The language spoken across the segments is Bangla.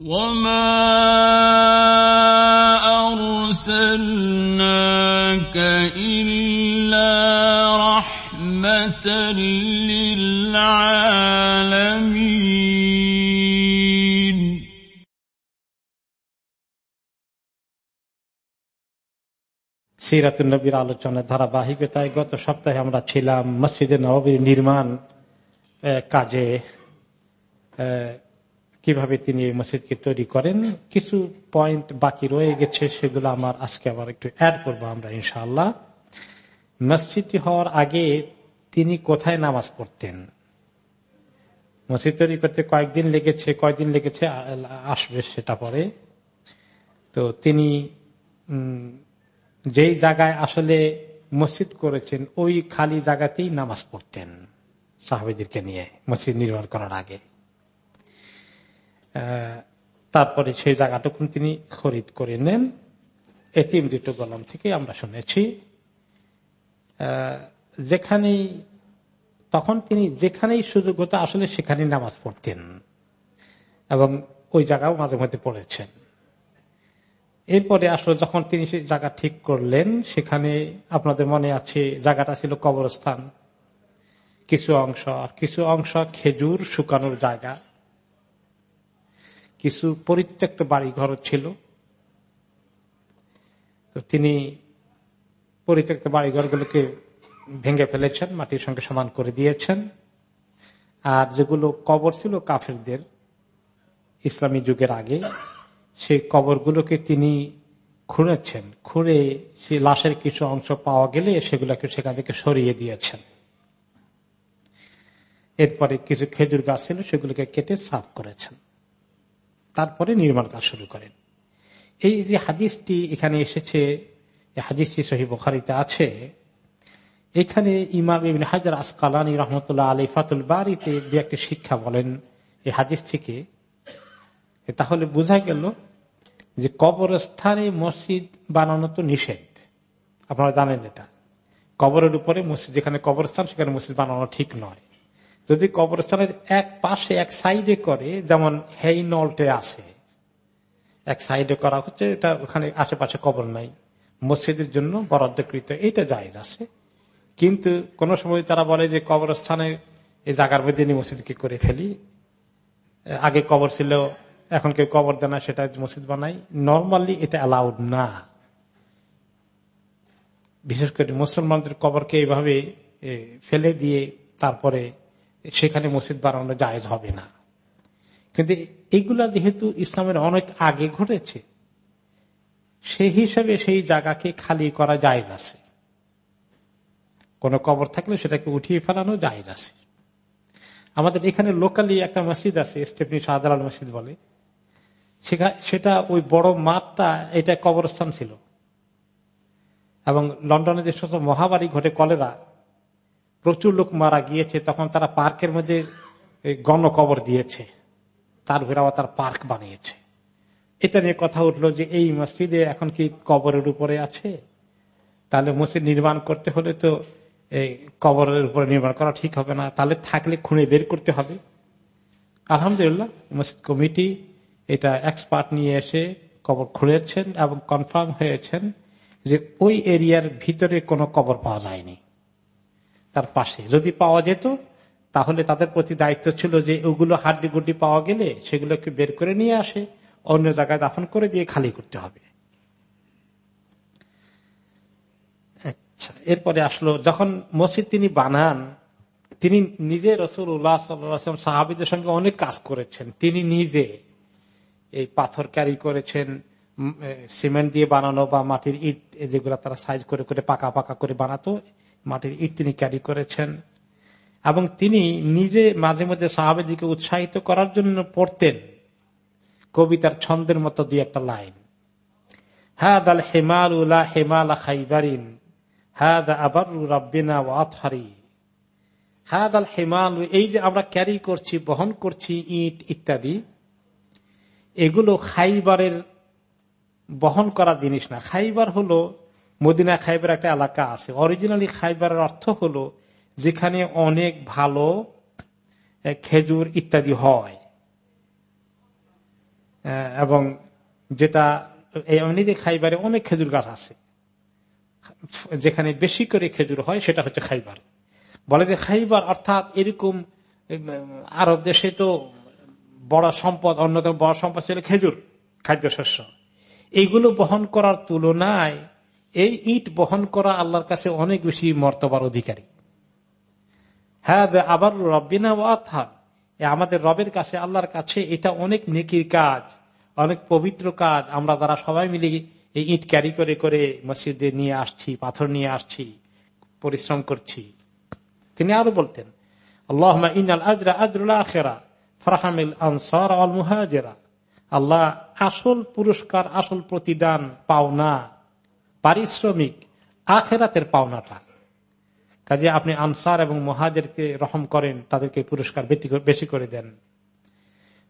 وما أرسلناك إلا رحمة للعالمين সিরাতুল নবীর আলোচনার ধারাবাহিকতায় গত সপ্তাহে আমরা ছিলাম মসজিদে নবীর নির্মাণ আহ, কাজে আহ, কীভাবে তিনি এই মসজিদকে তৈরি করেন, কিছু পয়েন্ট বাকি রয়ে গেছে, সেগুলো আমার আজকে আবার একটু অ্যাড করব আমরা, ইনশাআল্লাহ। মসজিদটি হওয়ার আগে তিনি কোথায় নামাজ পড়তেন? মসজিদ তৈরি করতে কয়েকদিন লেগেছে কয়েকদিন লেগেছে আসবে সেটা পরে। তো তিনি যেই জায়গায় আসলে মসজিদ করেছেন, ওই খালি জায়গাতেই নামাজ পড়তেন সাহাবিদেরকে নিয়ে, মসজিদ নির্মাণ করার আগে। তারপরে সেই জায়গাটুকু তিনি খরিদ করে নেন। এতিম ঋতু গলম থেকে আমরা শুনেছি যেখানেই, তখন তিনি যেখানেই সুযোগ হতো আসলে সেখানেই নামাজ পড়তেন এবং ওই জায়গাও মাঝে মধ্যে পড়েছেন। এরপরে আসলে যখন তিনি সেই জায়গা ঠিক করলেন, সেখানে আপনাদের মনে আছে, জায়গাটা ছিল কবরস্থান। কিছু অংশ, আর কিছু অংশ খেজুর শুকানোর জায়গা। কিছু পরিত্যক্ত বাড়ি ঘর ছিল। তো তিনি পরিত্যক্ত বাড়ি ঘরগুলোকে ভেঙে ফেলেছেন, মাটির সঙ্গে সমান করে দিয়েছেন। আর যেগুলো কবর ছিল কাফেরদের, ইসলামী যুগের আগে, সেই কবরগুলোকে তিনি খুঁড়েছেন। খুঁড়ে সেই লাশের কিছু অংশ পাওয়া গেলে সেগুলোকে সেখান থেকে সরিয়ে দিয়েছেন। এরপরে কিছু খেজুর গাছ ছিল, সেগুলোকে কেটে সাফ করেছেন। তারপরে নির্মাণ কাজ শুরু করেন। এই যে হাদিসটি এখানে এসেছে হাদিসটি সহি বখারিতে আছে, এখানে ইমাম ইবিন হাজার আসকালানি রহমতুল্লাহ আলী ফাতুল বাড়িতে যে একটি শিক্ষা বলেন এই হাদিস থেকে। তাহলে বোঝা গেল যে কবরস্থানে মসজিদ বানানো তো নিষেধ। আপনারা জানেন এটা। কবরের উপরে মসজিদ, যেখানে কবরস্থান, সেখানে মসজিদ বানানো ঠিক নয়। যদি কবরস্থানের এক পাশে, এক সাইডে করে, যেমন হেই নলটে আছে, এক সাইডে করা হচ্ছে, এটা ওখানে আশেপাশে কবর নাই, মসজিদের জন্য বরাদ্দকৃত, এইটা জায়জ আছে। কিন্তু কোন সময় তারা বলে যে কবরস্থানে এই জায়গার মধ্যে মসজিদকে করে ফেলি। আগে কবর ছিল, এখন কেউ কবর দেয় না, সেটা মসজিদ বানাই। নর্মালি এটা অ্যালাউড না। বিশেষ করে মুসলমানদের কবরকে এইভাবে ফেলে দিয়ে তারপরে সেখানে মসজিদ বানানো জায়েজ হবে না। কিন্তু এইগুলা যেহেতু ইসলামের অনেক আগে ঘটেছে সেই হিসাবে সেই জায়গাকে খালি করা জায়েজ আছে। কোন কবর থাকলে সেটাকে উঠিয়ে ফেলানো জায়েজ আছে। আমাদের এখানে লোকালি একটা মসজিদ আছে, স্টেফনি শাহজালাল মসজিদ বলে। সেটা ওই বড় মাঠটা, এটা কবরস্থান ছিল। এবং লন্ডনে যে সমস্ত মহামারী ঘটে, কলেরা প্রচুর লোক মারা গিয়েছে, তখন তারা পার্কের মধ্যে গণকবর দিয়েছে। তার উপরে আবার তার পার্ক বানিয়েছে। এটা নিয়ে কথা উঠল যে এই মসজিদে এখন কি কবরের উপরে আছে? তাহলে মসজিদ নির্মাণ করতে হলে তো এই কবরের উপরে নির্মাণ করা ঠিক হবে না। তাহলে থাকলে খুঁড়ে বের করতে হবে। আলহামদুলিল্লাহ, মসজিদ কমিটি এটা এক্সপার্ট নিয়ে এসে কবর খুঁড়েছেন এবং কনফার্ম হয়েছেন যে ওই এরিয়ার ভিতরে কোনো কবর পাওয়া যায়নি। তার পাশে। যদি পাওয়া যেত, তাহলে তাদের প্রতি দায়িত্ব ছিল যে ওগুলো হাড্ডি গুড্ডি পাওয়া গেলে সেগুলোকে বের করে নিয়ে আসে, অন্য জায়গায় দাফন করে দিয়ে খালি করতে হবে। আচ্ছা এরপরে আসলো, যখন মসজিদ তিনি বানান, তিনি নিজে রসুল উল্লাহ সাল্লাম সাহাবিদের সঙ্গে অনেক কাজ করেছেন। তিনি নিজে এই পাথর ক্যারি করেছেন সিমেন্ট দিয়ে বানানো বা মাটির ইট যেগুলো তারা সাইজ করে করে পাকা পাকা করে বানাতো। মাটির ইট তিনি ক্যারি করেছেন। এবং তিনি নিজে মাঝে মধ্যে সাহাবেদিকে উৎসাহিত করার জন্য পড়তেন কবিতার ছন্দের মতো দুই একটা লাইন। হাদ আল হেমাল উলা হেমাল খাইবারিন, হাদ আবার রাব্বিনা ওয়াতহারি হাদ আল হেমাল, এই যে আমরা ক্যারি করছি, বহন করছি, ইট ইত্যাদি, এগুলো খাইবারের বহন করা জিনিস না। খাইবার হলো মদিনা খাইবার একটা এলাকা আছে। অরিজিনালি খাইবারের অর্থ হলো যেখানে অনেক ভালো খেজুর ইত্যাদি হয়। এবং যেটা এমনিতে খাইবারে অনেক খেজুর গাছ আছে। যেখানে বেশি করে খেজুর হয়, সেটা হচ্ছে খাইবার। বলে যে খাইবার অর্থাৎ এরকম আরব দেশে তো বড় সম্পদ, অন্যতম বড় সম্পদ ছিল খেজুর, খাদ্যশস্য। এইগুলো বহন করার তুলনায় এই ইট বহন করা আল্লাহর কাছে অনেক বেশি মর্তবার অধিকারী। হ্যাঁ আবার রব্বিনা ওয়াথার আমাদের রবের কাছে, আল্লাহর কাছে এটা অনেক নেকির কাজ, অনেক পবিত্র কাজ। আমরা যারা সবাই মিলে এই ইট ক্যারি করে করে মসজিদে নিয়ে আসছি, পাথর নিয়ে আসছি, পরিশ্রম করছি। তিনি আরও বলতেন আল্লাহ ইনাল আজরা আল আল্লাহ আসল পুরস্কার, আসল প্রতিদান পাওনা পারিশ্রমিক আখেরাতের পাওনাটা। কাজে আপনি আনসার এবং মহাদেরকে রহম করেন, তাদেরকে পুরস্কার বেশি করে দেন।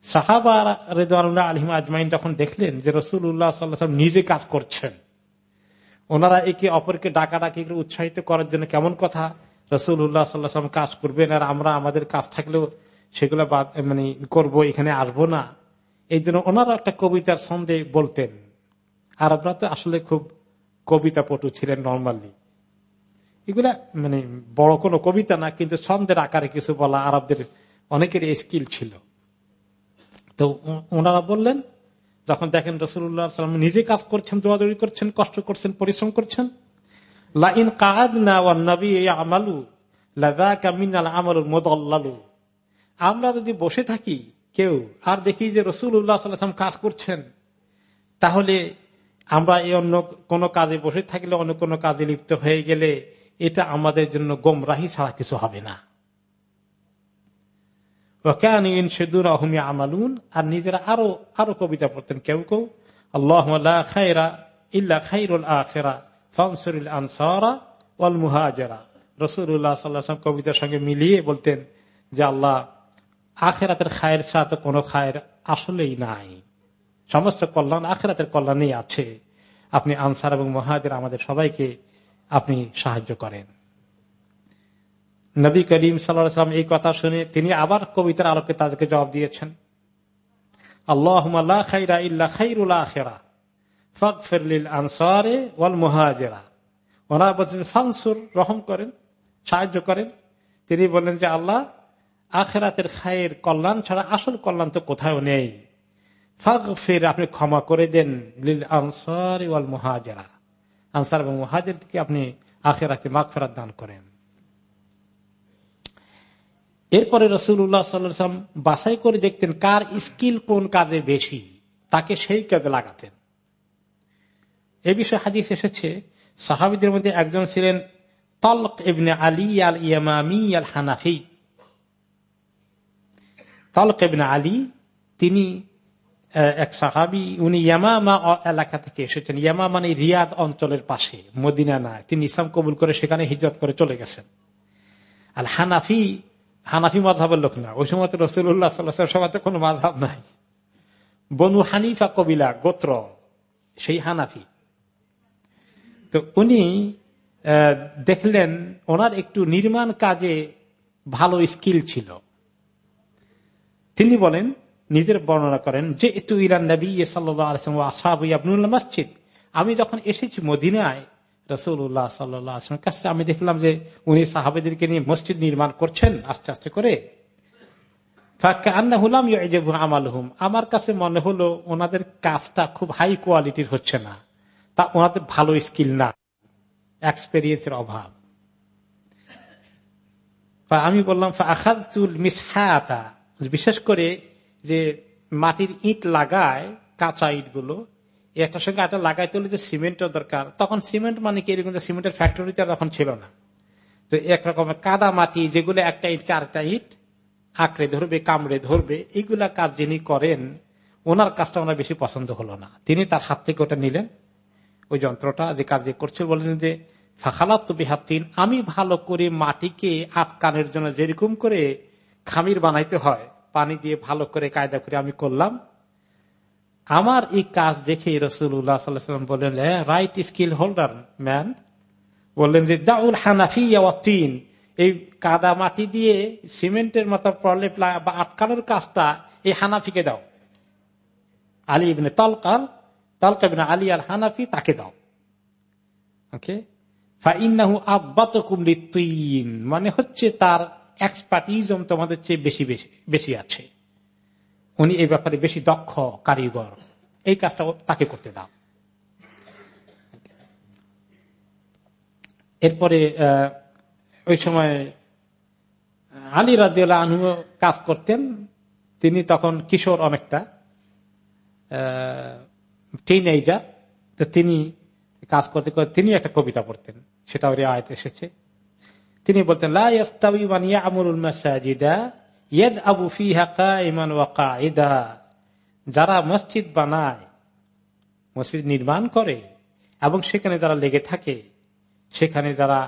সাহাবা রেদুল্লাহ আলহিম আজমাইন যখন দেখলেন যে রসুল উল্লাহ সাল্লাম নিজে কাজ করছেন, ওনারা একে অপরকে ডাকাডাকি উৎসাহিত করার জন্য কেমন কথা? রসুল উল্লাহ সাল্লাহাম কাজ করবেন আর আমরা আমাদের কাজ থাকলেও সেগুলো মানে করব, এখানে আসব না। এই জন্য ওনারা একটা কবিতার সন্দেহ বলতেন। আর আরবরা তো আসলে খুব কবিতা পটু ছিলেন নর্মালি। এগুলা মানে বড় কোনো কবিতা না, কিন্তু ছন্দের আকারে কিছু বলা আরবদের অনেকের স্কিল ছিল। তো ওনারা বললেন, যখন দেখেন রসুল্লাহ সাল্লাম নিজে কাজ করছেন, দৌড়াদৌড়ি করছেন, কষ্ট করছেন, পরিশ্রম করছেন, লাইন কাদ না নবী আমালু লাদা আমরা যদি বসে থাকি, কেউ, আর দেখি যে রসুল উল্লাহ সাল্লাম কাজ করছেন, তাহলে আমরা এই অন্য কোন কাজে বসে থাকলে, অন্য কোনো কাজে লিপ্ত হয়ে গেলে এটা আমাদের জন্য গোমরাহি ছাড়া কিছু হবে না। আমালুন আর নিজেরা আরও আরও কবিতা পড়তেন কেউ কেউ, আল্লাহ কবিতার সঙ্গে মিলিয়ে বলতেন যে, আল্লাহ, আখেরাতের খায়ের ছাড়া তো কোনো খায়ের আসলেই নাই। সমস্ত কল্যাণ আখেরাতের কল্যাণেই আছে। আপনি আনসার এবং মহাজের আমাদের সবাইকে আপনি সাহায্য করেন। নবী করিম সাল্লাম এই কথা শুনে তিনি আবার কবিতার আলোকে তাদেরকে জবাব দিয়েছেন। আল্লাহ খাইরা ইল্লা আখেরা ওনারা বলছেন রহম করেন, সাহায্য করেন। তিনি বললেন যে, আল্লাহ, আখেরাতের খায়ের কল্যাণ ছাড়া আসল কল্যাণ তো কোথাও নেই। ফাগ আপনি ক্ষমা করে দেন লিল আনসার ওয়াল আনসার এবং আপনি আখেরাতে দান করেন। এরপরে রসুল্লাহ সাল্লাম করে দেখতেন কার স্কিল কোন কাজে বেশি, তাকে সেই কাজে লাগাতেন। এ বিষয়ে হাদিস এসেছে, সাহাবিদের মধ্যে একজন ছিলেন তলক ইবনে আলী আল ইয়ামামি আল হানাফি তলক ইবনে আলী, তিনি এক সাহাবি, উনি ইয়ামামা এলাকা থেকে এসেছেন। ইয়ামা মানে রিয়াদ অঞ্চলের পাশে, মদিনা না তিনি ইসলাম কবুল করে সেখানে হিজরত করে চলে গেছেন। আল হানাফি হানাফি মাধাবের লোক না। ওই সময় রসুল্লাহ সাল্লাহ কোনো মাধাব নাই। বনু হানিফা কবিলা, গোত্র, সেই হানাফি। তো উনি দেখলেন ওনার একটু নির্মাণ কাজে ভালো স্কিল ছিল। তিনি বলেন নিজের বর্ণনা করেন, যে একটু ইরান নবী সাল্লাহ মসজিদ। আমি যখন এসেছি মদিনায় রসুল্লাহ সাল্লাম কাছে আমি দেখলাম যে উনি সাহাবেদেরকে নিয়ে মসজিদ নির্মাণ করছেন আস্তে আস্তে করে। আমার কাছে মনে হলো ওনাদের কাজটা খুব হাই কোয়ালিটির হচ্ছে না। তা ওনাদের ভালো স্কিল না। এক্সপেরিয়েন্সের অভাব। আমি বললাম বিশেষ করে যে মাটির ইট লাগায়, কাঁচা ইটগুলো একটার সঙ্গে একটা লাগাইতে হলে যে সিমেন্টের দরকার। তখন সিমেন্ট মানে কি? এরকম সিমেন্টের ফ্যাক্টরিতে তখন ছিল না। তো একরকমের কাদা মাটি, যেগুলো একটা ইটকে আরেকটা ইট আঁকড়ে ধরবে, কামড়ে ধরবে এইগুলা কাজ যিনি করেন, ওনার কাজটা ওনার বেশি পছন্দ হলো না। তিনি তার হাত থেকে ওটা নিলেন। ওই যন্ত্রটা যে কাজ করছে বলছেন যে, ফাখালাত বিহাতিন আমি ভালো করে মাটিকে আটকানোর জন্য যেরকম করে খামির বানাইতে হয় পানি দিয়ে ভালো করে কায়দা করে আমি করলাম। আমার এই কাজ দেখে রসুল্লাহ সাল্লাম বললেন রাইট স্কিল হোল্ডার ম্যান বললেন যে, দাউল হানাফি তিন। এই কাদা মাটি দিয়ে সিমেন্টের মতো প্রলেপ বা আটকানোর কাজটা এই হানাফিকে দাও। আলী ইবনে তলকাল তলকা ইবনে আলী আল হানাফি তাকে দাও। ওকে? মানে হচ্ছে তার এক্সপার্টিজম তোমাদের চেয়ে বেশি বেশি আছে। উনি এই ব্যাপারে বেশি দক্ষ, কারিগর। এই কাজটা তাকে করতে দাও। এরপরে ওই সময় আলী রাজিউল্লাহ আনহু কাজ করতেন। তিনি তখন কিশোর অনেকটা তো তিনি কাজ করতে করতে তিনি একটা কবিতা পড়তেন। সেটা ওর আয়তে এসেছে। তিনি বলতেন আবু যারা মসজিদ বানায়, মসজিদ নির্মাণ করে এবং সেখানে যারা লেগে থাকে, সেখানে যারা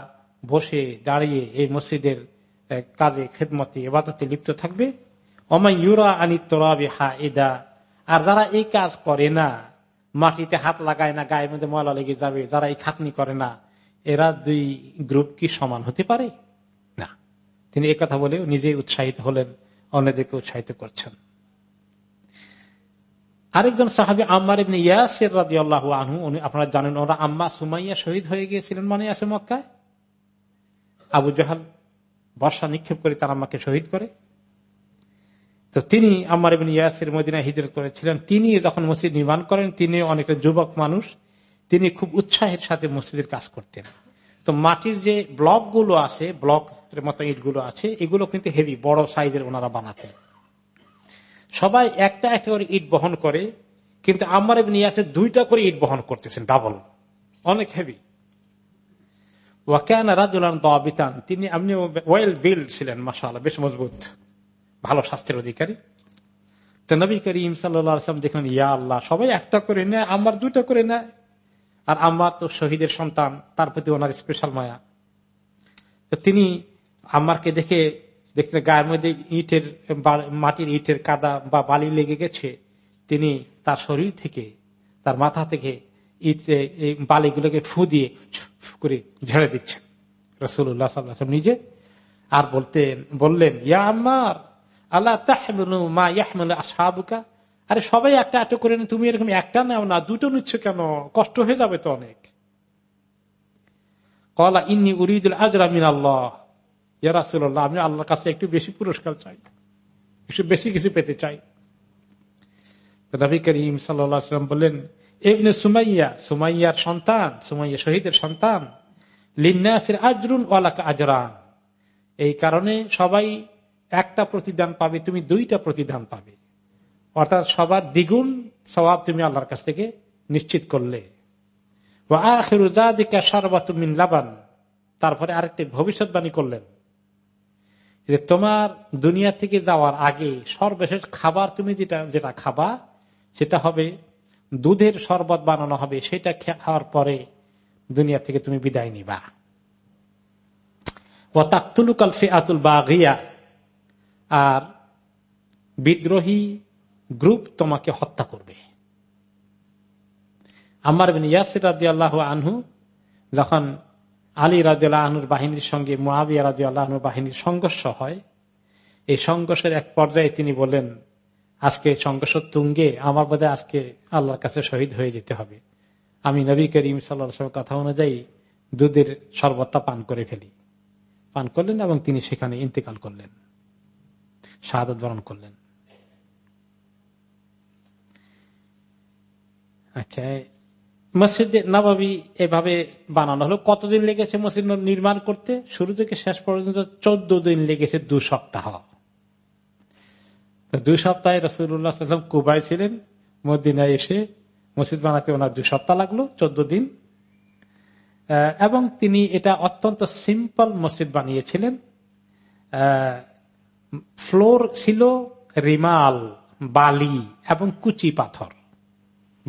বসে দাঁড়িয়ে এই মসজিদের কাজে, খেদমতে, এবাদতে লিপ্ত থাকবে অমাই ইউরা আনি তোরাবি হা এদা আর যারা এই কাজ করে না, মাটিতে হাত লাগায় না, গায়ের মধ্যে ময়লা লেগে যাবে, যারা এই খাটনি করে না এরা দুই গ্রুপ কি সমান হতে পারে? না। তিনি কথা বলে নিজেই উৎসাহিত হলেন অন্যদেরকে উৎসাহিত করছেন। আরেকজন সাহাবি আম্মার ইবনে ইয়াসের আনহু উনি আপনারা জানেন ওরা আম্মা সুমাইয়া শহীদ হয়ে গিয়েছিলেন মানে আছে মক্কায়। আবু জাহাল বর্ষা নিক্ষেপ করে তার আম্মাকে শহীদ করে। তো তিনি আম্মার ইবিন ইয়াসির মদিনা হিজরত করেছিলেন। তিনি যখন মসজিদ নির্মাণ করেন তিনি অনেকটা যুবক মানুষ তিনি খুব উৎসাহের সাথে মসজিদের কাজ করতেন। তো মাটির যে ব্লকগুলো আছে ব্লক মতো ইটগুলো আছে, এগুলো কিন্তু হেভি বড় সাইজের ওনারা বানাতেন। সবাই একটা একটা করে ইট বহন করে, কিন্তু আমার নিয়ে আছে দুইটা করে ইট বহন করতেছেন ডাবল অনেক হেভি ওয়াকান রাজুলান তিনি আপনি ওয়েল বিল্ড ছিলেন মাসাল বেশ মজবুত, ভালো স্বাস্থ্যের অধিকারী। তো নবী করিম সাল্লাম দেখলেন, ইয়া আল্লাহ, সবাই একটা করে নেয় আমার দুইটা করে নেয়। আর আমার তো শহীদের সন্তান, তার প্রতি ওনার স্পেশাল মায়া। তো তিনি আম্মারকে দেখে দেখতে গায়ের মধ্যে ইটের মাটির ইটের কাদা বা বালি লেগে গেছে। তিনি তার শরীর থেকে, তার মাথা থেকে ইটে, এই বালিগুলোকে ফু দিয়ে করে ঝেড়ে দিচ্ছেন। রসুল্লাহ সাল্লাহ নিজে আর বলতেন, বললেন, ইয়া আমার আল্লাহ তাহমুলু মা ইয়াহমুল আরে সবাই একটা একটা করে তুমি এরকম একটা নেও না, দুটো নিচ্ছ কেন? কষ্ট হয়ে যাবে তো অনেক। কলা ইন্নি উরিদুল আজরা মিন আল্লাহ ইয়ারাসুল্লাহ আমি আল্লাহর কাছে একটু বেশি পুরস্কার চাই। একটু বেশি কিছু পেতে চাই। নবী করিম সাল্লাম বললেন এমনি সুমাইয়া, সুমাইয়ার সন্তান, সুমাইয়া শহীদের সন্তান, লিন্নাসের আজরুন ওয়ালাকা আজরান। এই কারণে সবাই একটা প্রতিদান পাবে, তুমি দুইটা প্রতিদান পাবে। অর্থাৎ সবার দ্বিগুণ স্বভাব তুমি আল্লাহর কাছ থেকে নিশ্চিত করলে। লাবান। তারপরে আরেকটি ভবিষ্যৎবাণী করলেন যে তোমার দুনিয়া থেকে যাওয়ার আগে সর্বশেষ খাবার তুমি যেটা যেটা খাবা, সেটা হবে দুধের শরবত বানানো হবে, সেটা খাওয়ার পরে দুনিয়া থেকে তুমি বিদায় নিবা। ও তাকতুলুকাল ফে আতুল আর বিদ্রোহী গ্রুপ তোমাকে হত্যা করবে। আমার বিন ইয়াসির রাজি আল্লাহ আনহু যখন আলী রাজিয়াল আহনুর বাহিনীর সঙ্গে মুআবিয়া রাজি আল্লাহনুর বাহিনীর সংঘর্ষ হয়, এই সংঘর্ষের এক পর্যায়ে তিনি বলেন আজকে সংঘর্ষ তুঙ্গে, আমার বোধ আজকে আল্লাহর কাছে শহীদ হয়ে যেতে হবে। আমি নবী করিম সাল্লা কথা অনুযায়ী দুধের শরবতটা পান করে ফেলি। পান করলেন এবং তিনি সেখানে ইন্তেকাল করলেন শাহাদ বরণ করলেন। আচ্ছা মসজিদ নবাবী এভাবে বানানো হলো। কতদিন লেগেছে মসজিদ নির্মাণ করতে? শুরু থেকে শেষ পর্যন্ত চোদ্দ দিন লেগেছে, দু সপ্তাহ। দুই সপ্তাহে রসুল্লাহাম কুবাই ছিলেন, মদিনায় এসে মসজিদ বানাতে ওনার দুই সপ্তাহ লাগল, চোদ্দ দিন। এবং তিনি এটা অত্যন্ত সিম্পল মসজিদ বানিয়েছিলেন। ফ্লোর ছিল রিমাল, বালি এবং কুচি পাথর।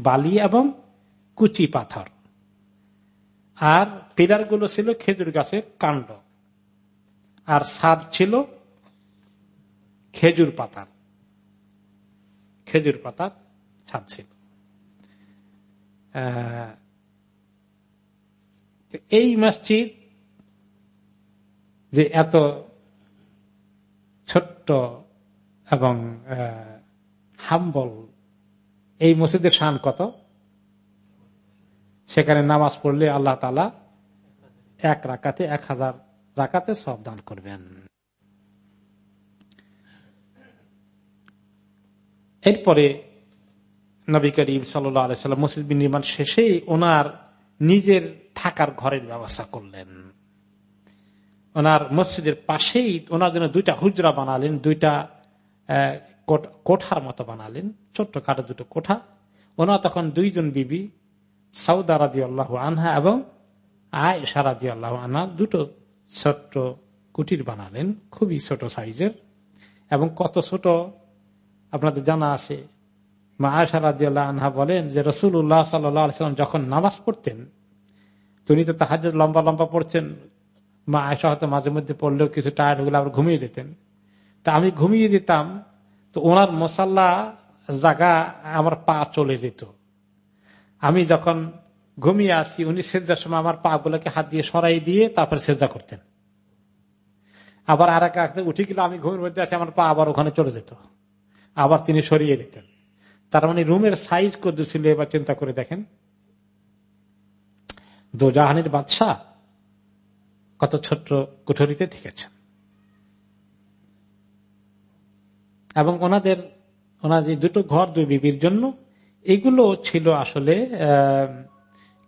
বালি এবং কুচি পাথর। আর পিলারগুলো ছিল খেজুর গাছের কাণ্ড। আর সাদ ছিল খেজুর পাতার। খেজুর পাতার ছাদ ছিল। এই মসজিদ যে এত ছোট্ট এবং হাম্বল এই মসজিদের শান কত? সেখানে নামাজ পড়লে আল্লাহ তালা এক রাকাতে, এক হাজার রাকাতে সব দান করবেন। এরপরে নবী করিম সাল্লাম মসজিদ নির্মাণ শেষেই ওনার নিজের থাকার ঘরের ব্যবস্থা করলেন। ওনার মসজিদের পাশেই ওনার জন্য দুইটা হুজরা বানালেন, দুইটা কোঠার মতো বানালেন, ছোট্ট কাটো দুটো কোঠা। ওনার তখন দুইজন বিবি, সাউদা রাজি আল্লাহ আনহা এবং আয় সারাদি আল্লাহ আনহা, দুটো ছোট্ট কুটির বানালেন, খুবই ছোট সাইজের। এবং কত ছোট, আপনাদের জানা আছে। মা আয়সা রাজি আল্লাহ আনহা বলেন যে রসুল উল্লাহ সাল্লাম যখন নামাজ পড়তেন, তিনি তো তাহাজ লম্বা লম্বা পড়ছেন। মা আয়সা হয়তো মাঝে মধ্যে পড়লেও কিছু টায়ার্ড গেলে আবার ঘুমিয়ে যেতেন। তা আমি ঘুমিয়ে যেতাম তো ওনার মশাল্লা জায়গা আমার পা চলে যেত। আমি যখন ঘুমিয়ে আসি, উনি সেজার সময় আমার পা গুলোকে হাত দিয়ে সরাই দিয়ে তারপরে সেজা করতেন। আবার আর এক উঠে গেলে, আমি ঘুমের মধ্যে আসি আমার পা আবার ওখানে চলে যেত। আবার তিনি সরিয়ে দিতেন। তার মানে রুমের সাইজ কত ছিল এবার চিন্তা করে দেখেন। দোজাহানের বাদশাহ কত ছোট্ট কুঠরিতে থেকেছেন। এবং ওনাদের, ওনার যে দুটো ঘর দুই বিবির জন্য, এগুলো ছিল আসলে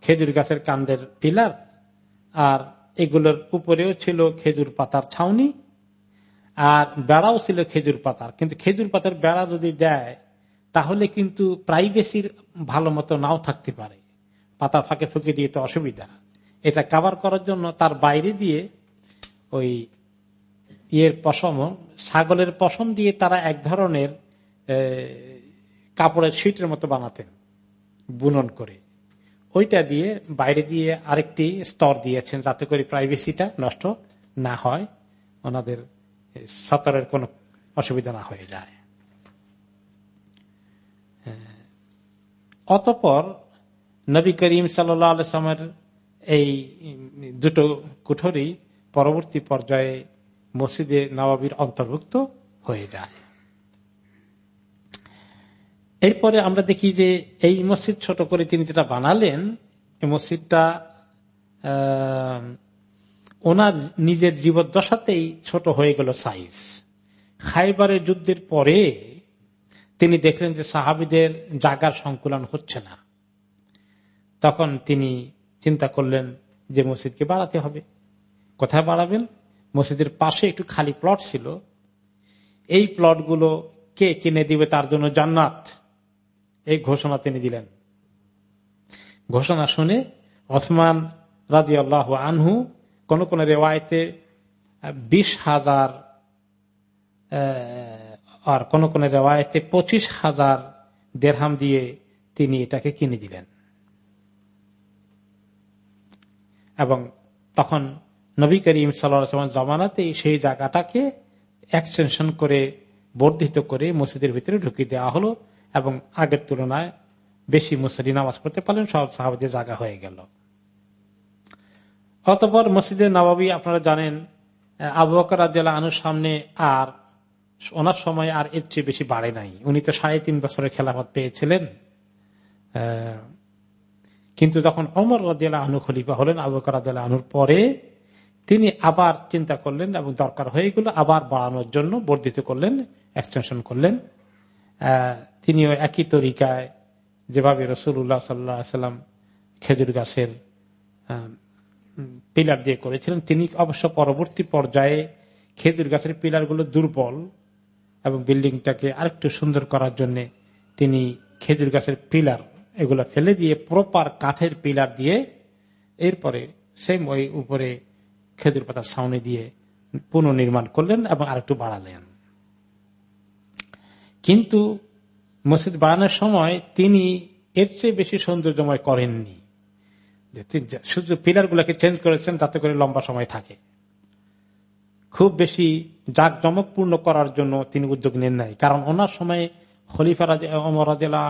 খেজুর গাছের কাণ্ডের পিলার, আর এগুলোর উপরেও ছিল খেজুর পাতার ছাউনি, আর বেড়াও ছিল খেজুর পাতার। কিন্তু খেজুর পাতার বেড়া যদি দেয়, তাহলে কিন্তু প্রাইভেসির ভালো মতো নাও থাকতে পারে। পাতা ফাঁকে ফুঁকে দিয়ে তো অসুবিধা। এটা কাভার করার জন্য তার বাইরে দিয়ে ওই ইয়ের পশম, ছাগলের পশম দিয়ে তারা এক ধরনের কাপড়ের সিটের মতো বানাতেন, বুনন করে। ওইটা দিয়ে বাইরে দিয়ে আরেকটি স্তর দিয়েছেন যাতে করে প্রাইভেসিটা নষ্ট না হয়, ওনাদের সতরের কোনো অসুবিধা না হয়ে যায়। অতপর নবী করিম সাল্লামের এই দুটো কুঠরি পরবর্তী পর্যায়ে মসজিদে নবাবির অন্তর্ভুক্ত হয়ে যায়। এরপরে আমরা দেখি যে এই মসজিদ ছোট করে তিনি যেটা বানালেন, এই মসজিদটা ওনার নিজের জীবদ্দশাতেই ছোট হয়ে গেল সাইজ খাইবারের যুদ্ধের পরে তিনি দেখলেন যে সাহাবিদের জাগার সংকুলন হচ্ছে না। তখন তিনি চিন্তা করলেন যে মসজিদকে বাড়াতে হবে। কোথায় বাড়াবেন? মসজিদের পাশে একটু খালি প্লট ছিল। এই প্লটগুলো কে কিনে দিবে তার জন্য জান্নাত? এই ঘোষণা তিনি দিলেন। ঘোষণা শুনে ওসমান রাজি আল্লাহ আনহু কোন কোন রেওয়ায়তে, বিশ হাজার আর কোন কোন রেওয়ায়তে পঁচিশ হাজার দেড়হাম দিয়ে তিনি এটাকে কিনে দিলেন। এবং তখন নবী করিম সাল্লাম জমানাতেই সেই জায়গাটাকে এক্সটেনশন করে, বর্ধিত করে মসজিদের ভিতরে ঢুকিয়ে দেওয়া হলো এবং আগের তুলনায় বেশি মুসলি নামাজ পড়তে পারলেন, সব সাহাবাদের জায়গা হয়ে গেল। অতপর মসজিদের নবাবী, আপনারা জানেন, আবু বকর আনুর সামনে আর ওনার সময় আর এর চেয়ে বেশি বাড়ে নাই। উনি তো সাড়ে তিন বছরের খেলাফত পেয়েছিলেন। কিন্তু যখন অমর রাজিয়াল আনু খলিফা হলেন, আবু বকর আনুর পরে তিনি আবার চিন্তা করলেন এবং দরকার হয়ে গেল আবার বাড়ানোর জন্য, বর্ধিত করলেন এক্সটেনশন করলেন। তিনিও একই তরিকায় যেভাবে রসুল্লাহ সাল্লাম খেজুর গাছের পিলার দিয়ে করেছিলেন, তিনি অবশ্য পরবর্তী পর্যায়ে খেজুর গাছের পিলারগুলো দুর্বল এবং বিল্ডিংটাকে আরেকটু সুন্দর করার জন্য তিনি খেজুর গাছের পিলার এগুলো ফেলে দিয়ে প্রপার কাঠের পিলার দিয়ে এরপরে সেম ওই উপরে খেজুর পাতার ছাউনি দিয়ে পুনর্নির্মাণ করলেন এবং আরেকটু বাড়ালেন। কিন্তু মসজিদ বাড়ানোর সময় তিনি এর চেয়ে বেশি সৌন্দর্যময় করেননি। শুধু পিলার গুলাকে চেঞ্জ করেছেন, তাতে করে লম্বা সময় থাকে। খুব বেশি জাক জমকপূর্ণ করার জন্য তিনি উদ্যোগ নেন নাই। কারণ ওনার সময় খলিফা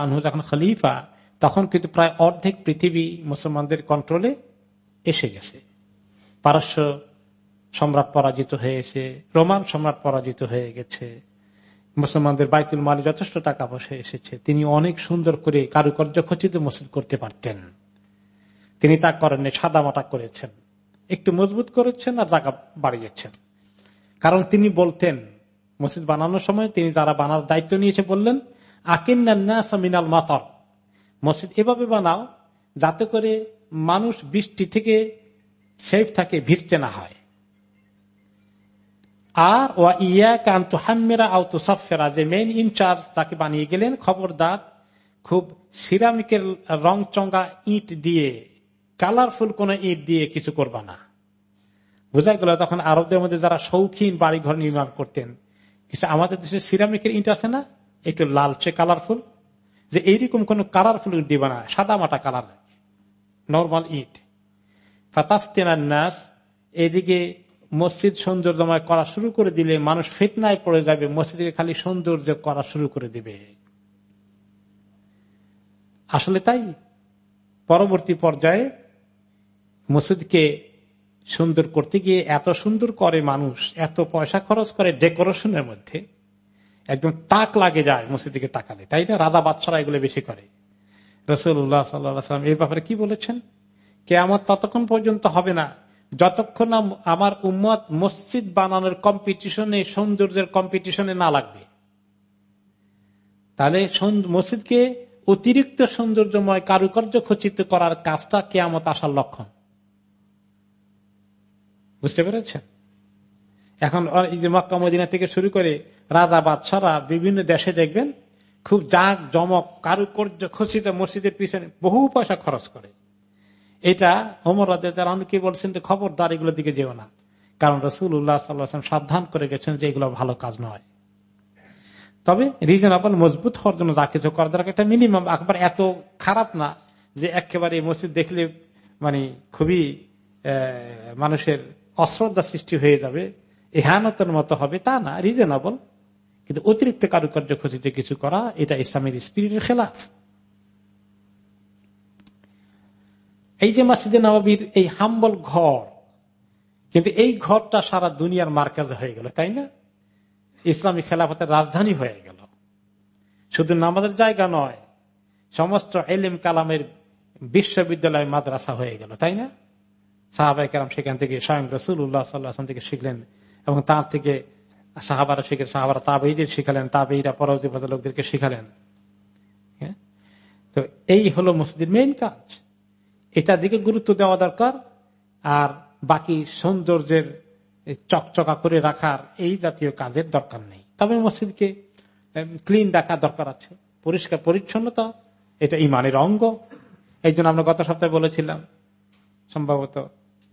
আনহু যখন খলিফা, তখন কিন্তু প্রায় অর্ধেক পৃথিবী মুসলমানদের কন্ট্রোলে এসে গেছে। পারস্য সম্রাট পরাজিত হয়েছে, রোমান সম্রাট পরাজিত হয়ে গেছে, মুসলমানদের বাইতুল মালে যথেষ্ট টাকা পয়সা এসেছে, তিনি অনেক সুন্দর করে কারুকার্য খচিত মসজিদ করতে পারতেন। তিনি তা করেননি সাদা মাটা করেছেন, একটু মজবুত করেছেন আর জায়গা বাড়িয়েছেন। কারণ তিনি বলতেন, মসজিদ বানানোর সময় তিনি যারা বানার দায়িত্ব নিয়েছে বললেন আকিনাল মাতর। মসজিদ এভাবে বানাও, যাতে করে মানুষ বৃষ্টি থেকে সেফ থাকে, ভিজতে না হয়। আর ওয়া ইয়া কান্তু হাম্মেরা আউতো সফেরা যে মেইন ইনচার্জ তাকে বানিয়ে গেলেন, খবরদার, খুব সিরামিকের রং চঙ্গা ইট দিয়ে কালারফুল কোন ইট দিয়ে কিছু করবা না। বোঝা গেল তখন আরবদের মধ্যে যারা শৌখিন বাড়ি ঘর নির্মাণ করতেন, কিছু আমাদের দেশে সিরামিকের ইট আছে না? একটু লালচে কালারফুল যে এইরকম কোন কালারফুল ইট দিবা না, সাদা মাটা কালার নর্মাল ইট। নাস, এদিকে মসজিদ সৌন্দর্যময় করা শুরু করে দিলে মানুষ ফিতনায় পড়ে যাবে মসজিদকে খালি সৌন্দর্য করা শুরু করে দিবে। আসলে তাই, পরবর্তী পর্যায়ে মসজিদকে সুন্দর করতে গিয়ে এত সুন্দর করে মানুষ, এত পয়সা খরচ করে ডেকোরেশনের মধ্যে একদম তাক লাগে যায় মসজিদকে তাকালে, তাই না? রাজা বাচ্চারা এগুলো বেশি করে। রসুল্লাহ সাল্লাম এই ব্যাপারে কি বলেছেন? কে আমার ততক্ষণ পর্যন্ত হবে না। যতক্ষণ আমার উম্মত মসজিদ বানানোর কম্পিটিশনে সৌন্দর্যের কম্পিটিশনে না লাগবে। তাহলে মসজিদকে অতিরিক্ত সৌন্দর্যময় কারুকার্য খচিত করার কাজটা কেয়ামত আসার লক্ষণ। বুঝতে পেরেছেন? এখন এই যে মক্কা, মদিনা থেকে শুরু করে রাজা, বাদশারা বিভিন্ন দেশে দেখবেন, খুব জাঁক জমক কারুকার্য খচিত মসজিদের পিছনে বহু পয়সা খরচ করে। এটা অমর রাজকে বলছেন যে খবরদার এগুলোর দিকে যেও না। কারণ রসুল উল্লাহ সাল্লাম সাবধান করে গেছেন যে এগুলো ভালো কাজ নয়। তবে রিজনেবল মজবুত হওয়ার জন্য যা কিছু করা দরকার একটা মিনিমাম একবার এত খারাপ না যে একেবারে মসজিদ দেখলে মানে খুবই মানুষের অশ্রদ্ধা সৃষ্টি হয়ে যাবে, এহানতের মতো হবে, তা না রিজনেবল কিন্তু অতিরিক্ত কারুকার্য খচিত কিছু করা, এটা ইসলামের স্পিরিটের খেলাফ। এই যে মাসিদে নবাবির এই হাম্বল ঘর, কিন্তু এই ঘরটা সারা দুনিয়ার মার্কাজ হয়ে গেল, তাই না? ইসলামী খেলাফতের রাজধানী হয়ে গেল। শুধু নামাজের জায়গা নয়, সমস্ত এলিম কালামের বিশ্ববিদ্যালয়, মাদ্রাসা হয়ে গেল, তাই না? সাহাবাই কালাম সেখান থেকে স্বয়ং রসুল উল্লাহ সাল্লাহ থেকে শিখলেন এবং তার থেকে সাহাবারা শিখে, সাহাবারা তাবেইদের শিখালেন তাবেইরা পরবর্তী লোকদেরকে শিখালেন। হ্যাঁ? তো এই হলো মসজিদের মেইন কাজ। এটার দিকে গুরুত্ব দেওয়া দরকার। আর বাকি সৌন্দর্যের চকচকা করে রাখার এই জাতীয় কাজের দরকার নেই। তবে মসজিদকে ক্লিন রাখার দরকার আছে। পরিষ্কার, পরিচ্ছন্নতা, এটা ইমানের অঙ্গ। এই জন্য আমরা গত সপ্তাহে বলেছিলাম, সম্ভবত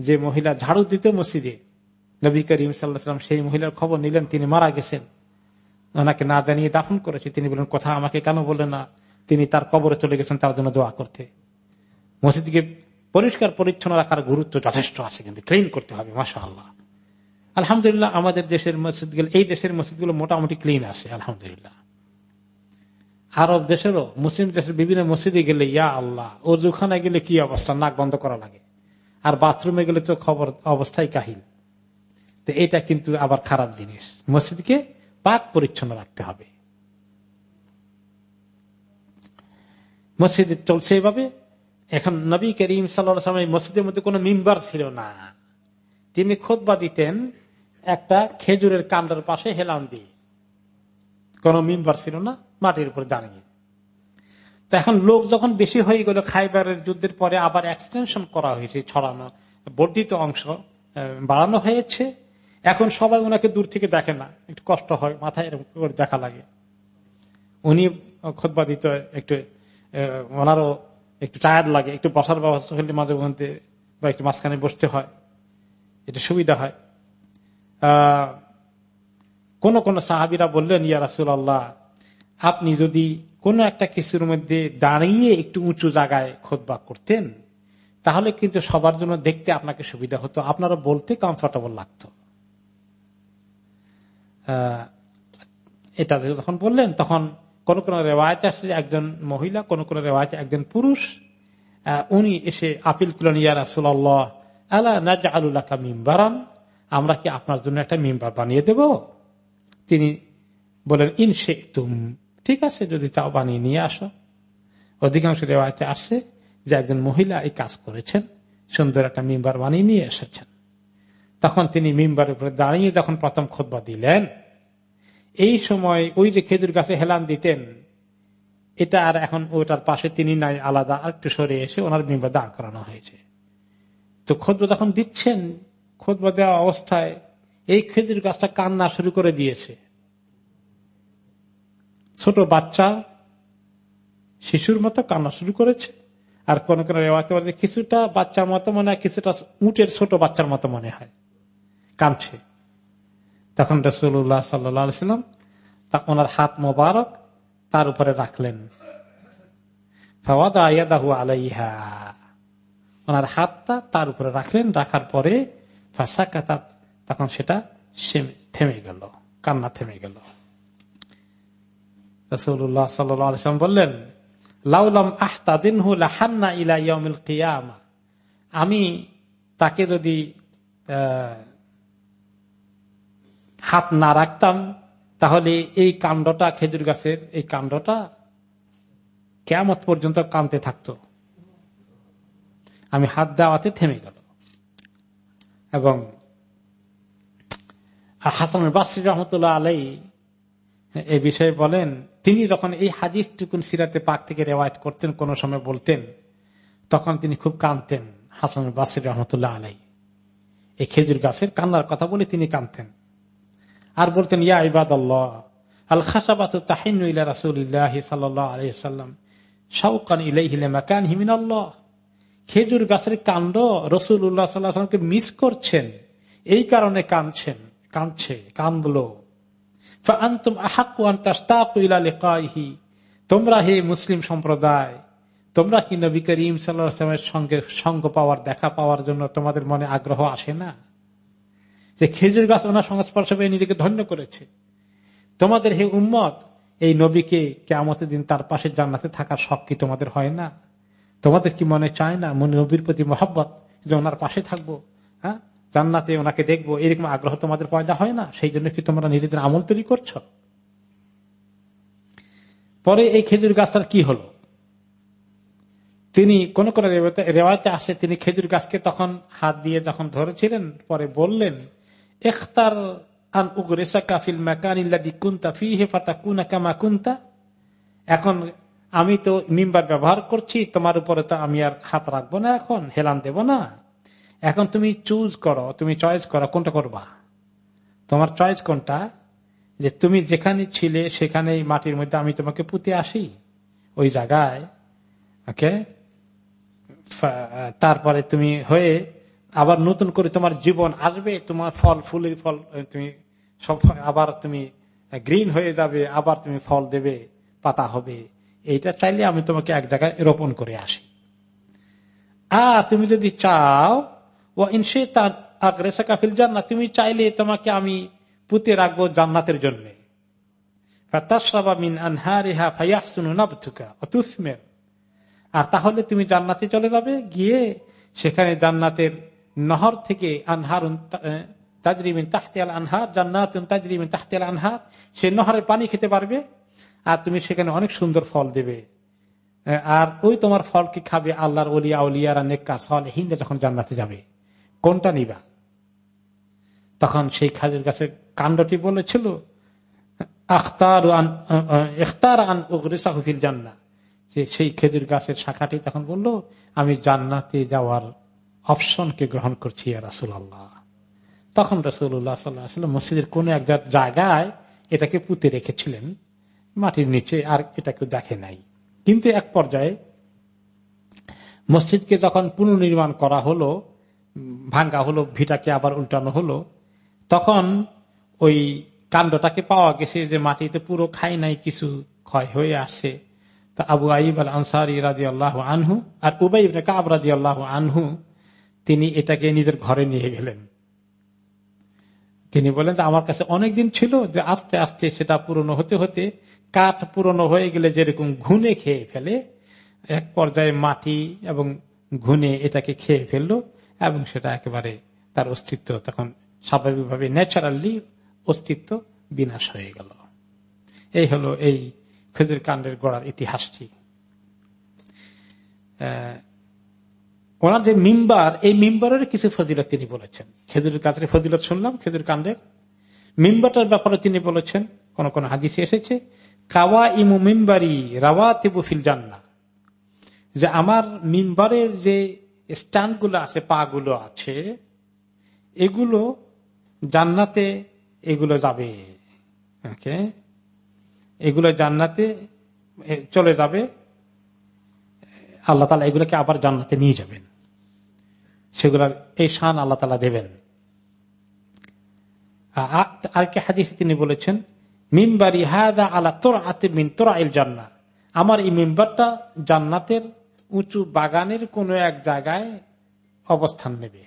যে মহিলা ঝাড়ু দিতে মসজিদে, নবী করিম সাল্লাহাম সেই মহিলার খবর নিলেন, তিনি মারা গেছেন। ওনাকে না জানিয়ে দাফন করেছে। তিনি বলেন কথা আমাকে কেন বলে না? তিনি তার কবরে চলে গেছেন, তার জন্য দোয়া করতে। মসজিদকে পরিষ্কার, পরিচ্ছন্ন রাখার গুরুত্ব যথেষ্ট আছে কিন্তু ক্লিন করতে হবে মাসা আল্লাহ আলহামদুলিল্লাহ আমাদের দেশের মসজিদগুলো এই দেশের মসজিদগুলো মোটামুটি ক্লিন আছে, আলহামদুলিল্লাহ। আরব দেশেরও, মুসলিম দেশের বিভিন্ন মসজিদে গেলে, ইয়া আল্লাহ ও জুখানে গেলে কি অবস্থা? নাক বন্ধ করা লাগে। আর বাথরুমে গেলে তো খবর অবস্থায় কাহিল। তো এটা কিন্তু আবার খারাপ জিনিস। মসজিদকে পাক পরিচ্ছন্ন রাখতে হবে। মসজিদ চলছে এভাবে। এখন নবী করিম সাল্লাম মসজিদের মধ্যে কোন মিম্বার ছিল না। তিনি খোদবা দিতেন একটা খেজুরের কান্ডার পাশে হেলান দিয়ে। কোন মিম্বার ছিল না, মাটির উপরে দাঁড়িয়ে। তো এখন লোক যখন বেশি হয়ে গেল, খাইবারের যুদ্ধের পরে আবার এক্সটেনশন করা হয়েছে, ছড়ানো, বর্ধিত অংশ বাড়ানো হয়েছে। এখন সবাই ওনাকে দূর থেকে দেখে না, একটু কষ্ট হয়, মাথায় এরকম করে দেখা লাগে। উনি খোদবা দিত, একটু ওনারও একটু টায়ার্ড লাগে, একটু বসার ব্যবস্থা হলে মাঝে মধ্যে বা একটু মাঝখানে বসতে হয়। এটা সুবিধা হয়। কোন কোন সাহাবিরা বললেন, ইয়া রাসুল আল্লাহ আপনি যদি কোন একটা কিছুর মধ্যে দাঁড়িয়ে একটু উঁচু জায়গায় খোদবা করতেন, তাহলে কিন্তু সবার জন্য দেখতে আপনাকে সুবিধা হতো আপনারা বলতে কমফর্টেবল লাগতো। এটা যখন বললেন, তখন কোন কোন রেওয়ায়ত আসছে একজন মহিলা, কোন কোন রেওয়ায়ত একজন পুরুষ উনি এসে আপিল করলেন, ইয়া রাসুল্লাহ আল্লাহ আলুল্লাহ মিম্বারান আমরা কি আপনার জন্য একটা মিম্বার বানিয়ে দেব? তিনি বলেন ইনসে তুম ঠিক আছে, যদি তাও বানিয়ে নিয়ে আসো। অধিকাংশ রেওয়ায়তে আসছে যে একজন মহিলা এই কাজ করেছেন, সুন্দর একটা মিম্বার বানিয়ে নিয়ে এসেছেন। তখন তিনি মিম্বারের উপরে দাঁড়িয়ে যখন প্রথম খোদবা দিলেন এই সময় ওই যে খেজুর গাছে হেলান দিতেন, এটা আর এখন ওটার পাশে তিনি নাই, আলাদা একটু সরে এসে ওনার মিম্বার দাঁড় করানো হয়েছে। তো খোদবা যখন দিচ্ছেন খোদবা দেওয়া অবস্থায় এই খেজুর গাছটা কান্না শুরু করে দিয়েছে। ছোট বাচ্চা, শিশুর মতো কান্না শুরু করেছে। আর কোন কোন রেওয়াতে কিছুটা বাচ্চার মতো মনে হয়, কিছুটা উটের ছোট বাচ্চার মতো মনে হয়। কাঁদছে। তখন রসুল্লাহ সাল্লাম তা ওনার হাত মোবারক তার উপরে রাখলেন। ওনার হাতটা তার উপরে রাখলেন, রাখার পরে তখন সেটা থেমে গেল, কান্না থেমে গেল। রসুল্লাহ সাল্লাম বললেন লাউলাম আহতাদিন আমি তাকে যদি হাত না রাখতাম, তাহলে এই কাণ্ডটা খেজুর গাছের, এই কাণ্ডটা কেমত পর্যন্ত কানতে থাকত। আমি হাত দেওয়াতে থেমে গেল। এবং হাসান বাসির রহমতুল্লাহ আলাই এ বিষয়ে বলেন, তিনি যখন এই হাদিস টুকুন সিরাতে পাক থেকে রেওয়ায়ত করতেন, কোন সময় বলতেন, তখন তিনি খুব কানতেন হাসান বাসির রহমতুল্লাহ আলাই। এই খেজুর গাছের কান্নার কথা বলে তিনি কানতেন আর বলতেন, ইয়া ইবাদ আল খাসাবাত তাহিন রাসুল্লাহ সাল্লাম শাউকান ইলাইহিলে মাকান হিমিন খেজুর গাছের কাণ্ড রসুল উল্লাহ সাল্লাহামকে মিস করছেন। এই কারণে কাঁদছেন, কাঁদছে কান্দলো তোমরা হে মুসলিম সম্প্রদায়, তোমরা কি নবী করিম সাল্লামের সঙ্গে সঙ্গ পাওয়ার, দেখা পাওয়ার জন্য তোমাদের মনে আগ্রহ আসে না? যে খেজুর গাছ ওনার সংস্পর্শ পেয়ে নিজেকে ধন্য করেছে। তোমাদের হে উম্মত, এই নবীকে কেমতের দিন তার পাশে জান্নাতে থাকার শখ কি তোমাদের হয় না? তোমাদের কি মনে চায় না? মনে নবীর প্রতি মহব্বত যে ওনার পাশে থাকব হ্যাঁ? জান্নাতে ওনাকে দেখব, এরকম আগ্রহ তোমাদের পয়দা হয় না? সেই জন্য কি তোমরা নিজেদের আমল তৈরি করছ? পরে এই খেজুর গাছটার কি হলো? তিনি কোন কোন রেওয়ায়তে আসে, তিনি খেজুর গাছকে তখন হাত দিয়ে যখন ধরেছিলেন, পরে বললেন এখতার এখন আমি তো মিম্বার ব্যবহার করছি, তোমার উপরে তো আমি আর হাত রাখব না এখন, হেলান দেব না। এখন তুমি চুজ করো, তুমি চয়েস করো, কোনটা করবা? তোমার চয়েস কোনটা? যে তুমি যেখানে ছিলে সেখানে মাটির মধ্যে আমি তোমাকে পুঁতে আসি। ওই জায়গায় ওকে তারপরে তুমি হয়ে আবার নতুন করে তোমার জীবন আসবে, তোমার ফল, ফুলের ফল তুমি সব আবার তুমি গ্রিন হয়ে যাবে, আবার তুমি ফল দেবে, পাতা হবে। এইটা চাইলে আমি তোমাকে এক জায়গায় রোপণ করে আসি। আর তুমি যদি চাও ও ইনসে কাফিল জান্নাত, তুমি চাইলে তোমাকে আমি পুঁতে রাখব জান্নাতের জন্য। আর তাহলে তুমি জান্নাতে চলে যাবে, গিয়ে সেখানে জান্নাতের নহর থেকে আনহার তাজরিমিন তাহতিয়াল আনহার জান্নাত তাজরিমিন তাহতিয়াল আনহার। সে নহরের পানি খেতে পারবে আর তুমি সেখানে অনেক সুন্দর ফল দেবে। আর ওই তোমার ফলকে খাবে আল্লাহর অলিয়া উলিয়ারা সল হিন্দে যখন জান্নাতে যাবে? কোনটা নিবা? তখন সেই খাজের কাছে কাণ্ডটি বলেছিল, আখতার ইখতার আন জান্না সেই খেজুর গাছের শাখাটি তখন বলল, আমি জান্নাতে যাওয়ার অপশনকে গ্রহণ করছি রাসুল আল্লাহ তখন রসুল্লাহ সাল্লাহ মসজিদের কোন এক জায়গায় এটাকে পুঁতে রেখেছিলেন। মাটির নিচে আর এটা কেউ দেখে নাই। কিন্তু এক পর্যায়ে মসজিদকে যখন পুনর্নির্মাণ করা হলো, ভাঙ্গা হলো, ভিটাকে আবার উল্টানো হলো, তখন ওই কাণ্ডটাকে পাওয়া গেছে যে মাটিতে পুরো খাই নাই, কিছু ক্ষয় হয়ে আসছে। তা আবু আইব আল আনসারি রাজি আল্লাহ আনহু আর উবাই কাব রাজি আল্লাহ আনহু তিনি এটাকে নিজের ঘরে নিয়ে গেলেন। তিনি বলেন যে, আমার কাছে অনেক দিন ছিল যে আস্তে আস্তে সেটা পুরনো হতে হতে কাঠ পুরনো হয়ে গেলে যেরকম ঘুনে খেয়ে ফেলে, এক পর্যায়ে মাটি এবং ঘুনে এটাকে খেয়ে ফেলল এবং সেটা একেবারে তার অস্তিত্ব তখন স্বাভাবিকভাবে ন্যাচারালি অস্তিত্ব বিনাশ হয়ে গেল। এই হলো এই খেজুর কাণ্ডের গড়ার ইতিহাসটি। ওনার যে মিম্বার, এই মিম্বারের কিছু ফজিলত তিনি বলেছেন। খেজুরের কাছের ফজিলত শুনলাম, খেজুর কাণ্ডের। মিম্বারটার ব্যাপারে তিনি বলেছেন, কোন কোন হাদিসে এসেছে কাওয়া ইমু মিম্বারি রাওয়া তেবুফিল জান্না যে আমার মিম্বারের যে স্ট্যান্ডগুলো আছে পা গুলো আছে, এগুলো জান্নাতে এগুলো যাবে। ওকে? এগুলো জান্নাতে চলে যাবে। আল্লাহ তালা এগুলোকে আবার জান্নাতে নিয়ে যাবেন। সেগুলার এই শান আল্লাহ তালা দেবেন। আরেকটি হাদিসে তিনি বলেছেন, মিম্বারি হাদা আলা তোর আতে মিন তোরা ইল জান্না আমার এই মিম্বারটা জান্নাতের উঁচু বাগানের কোন এক জায়গায় অবস্থান নেবে।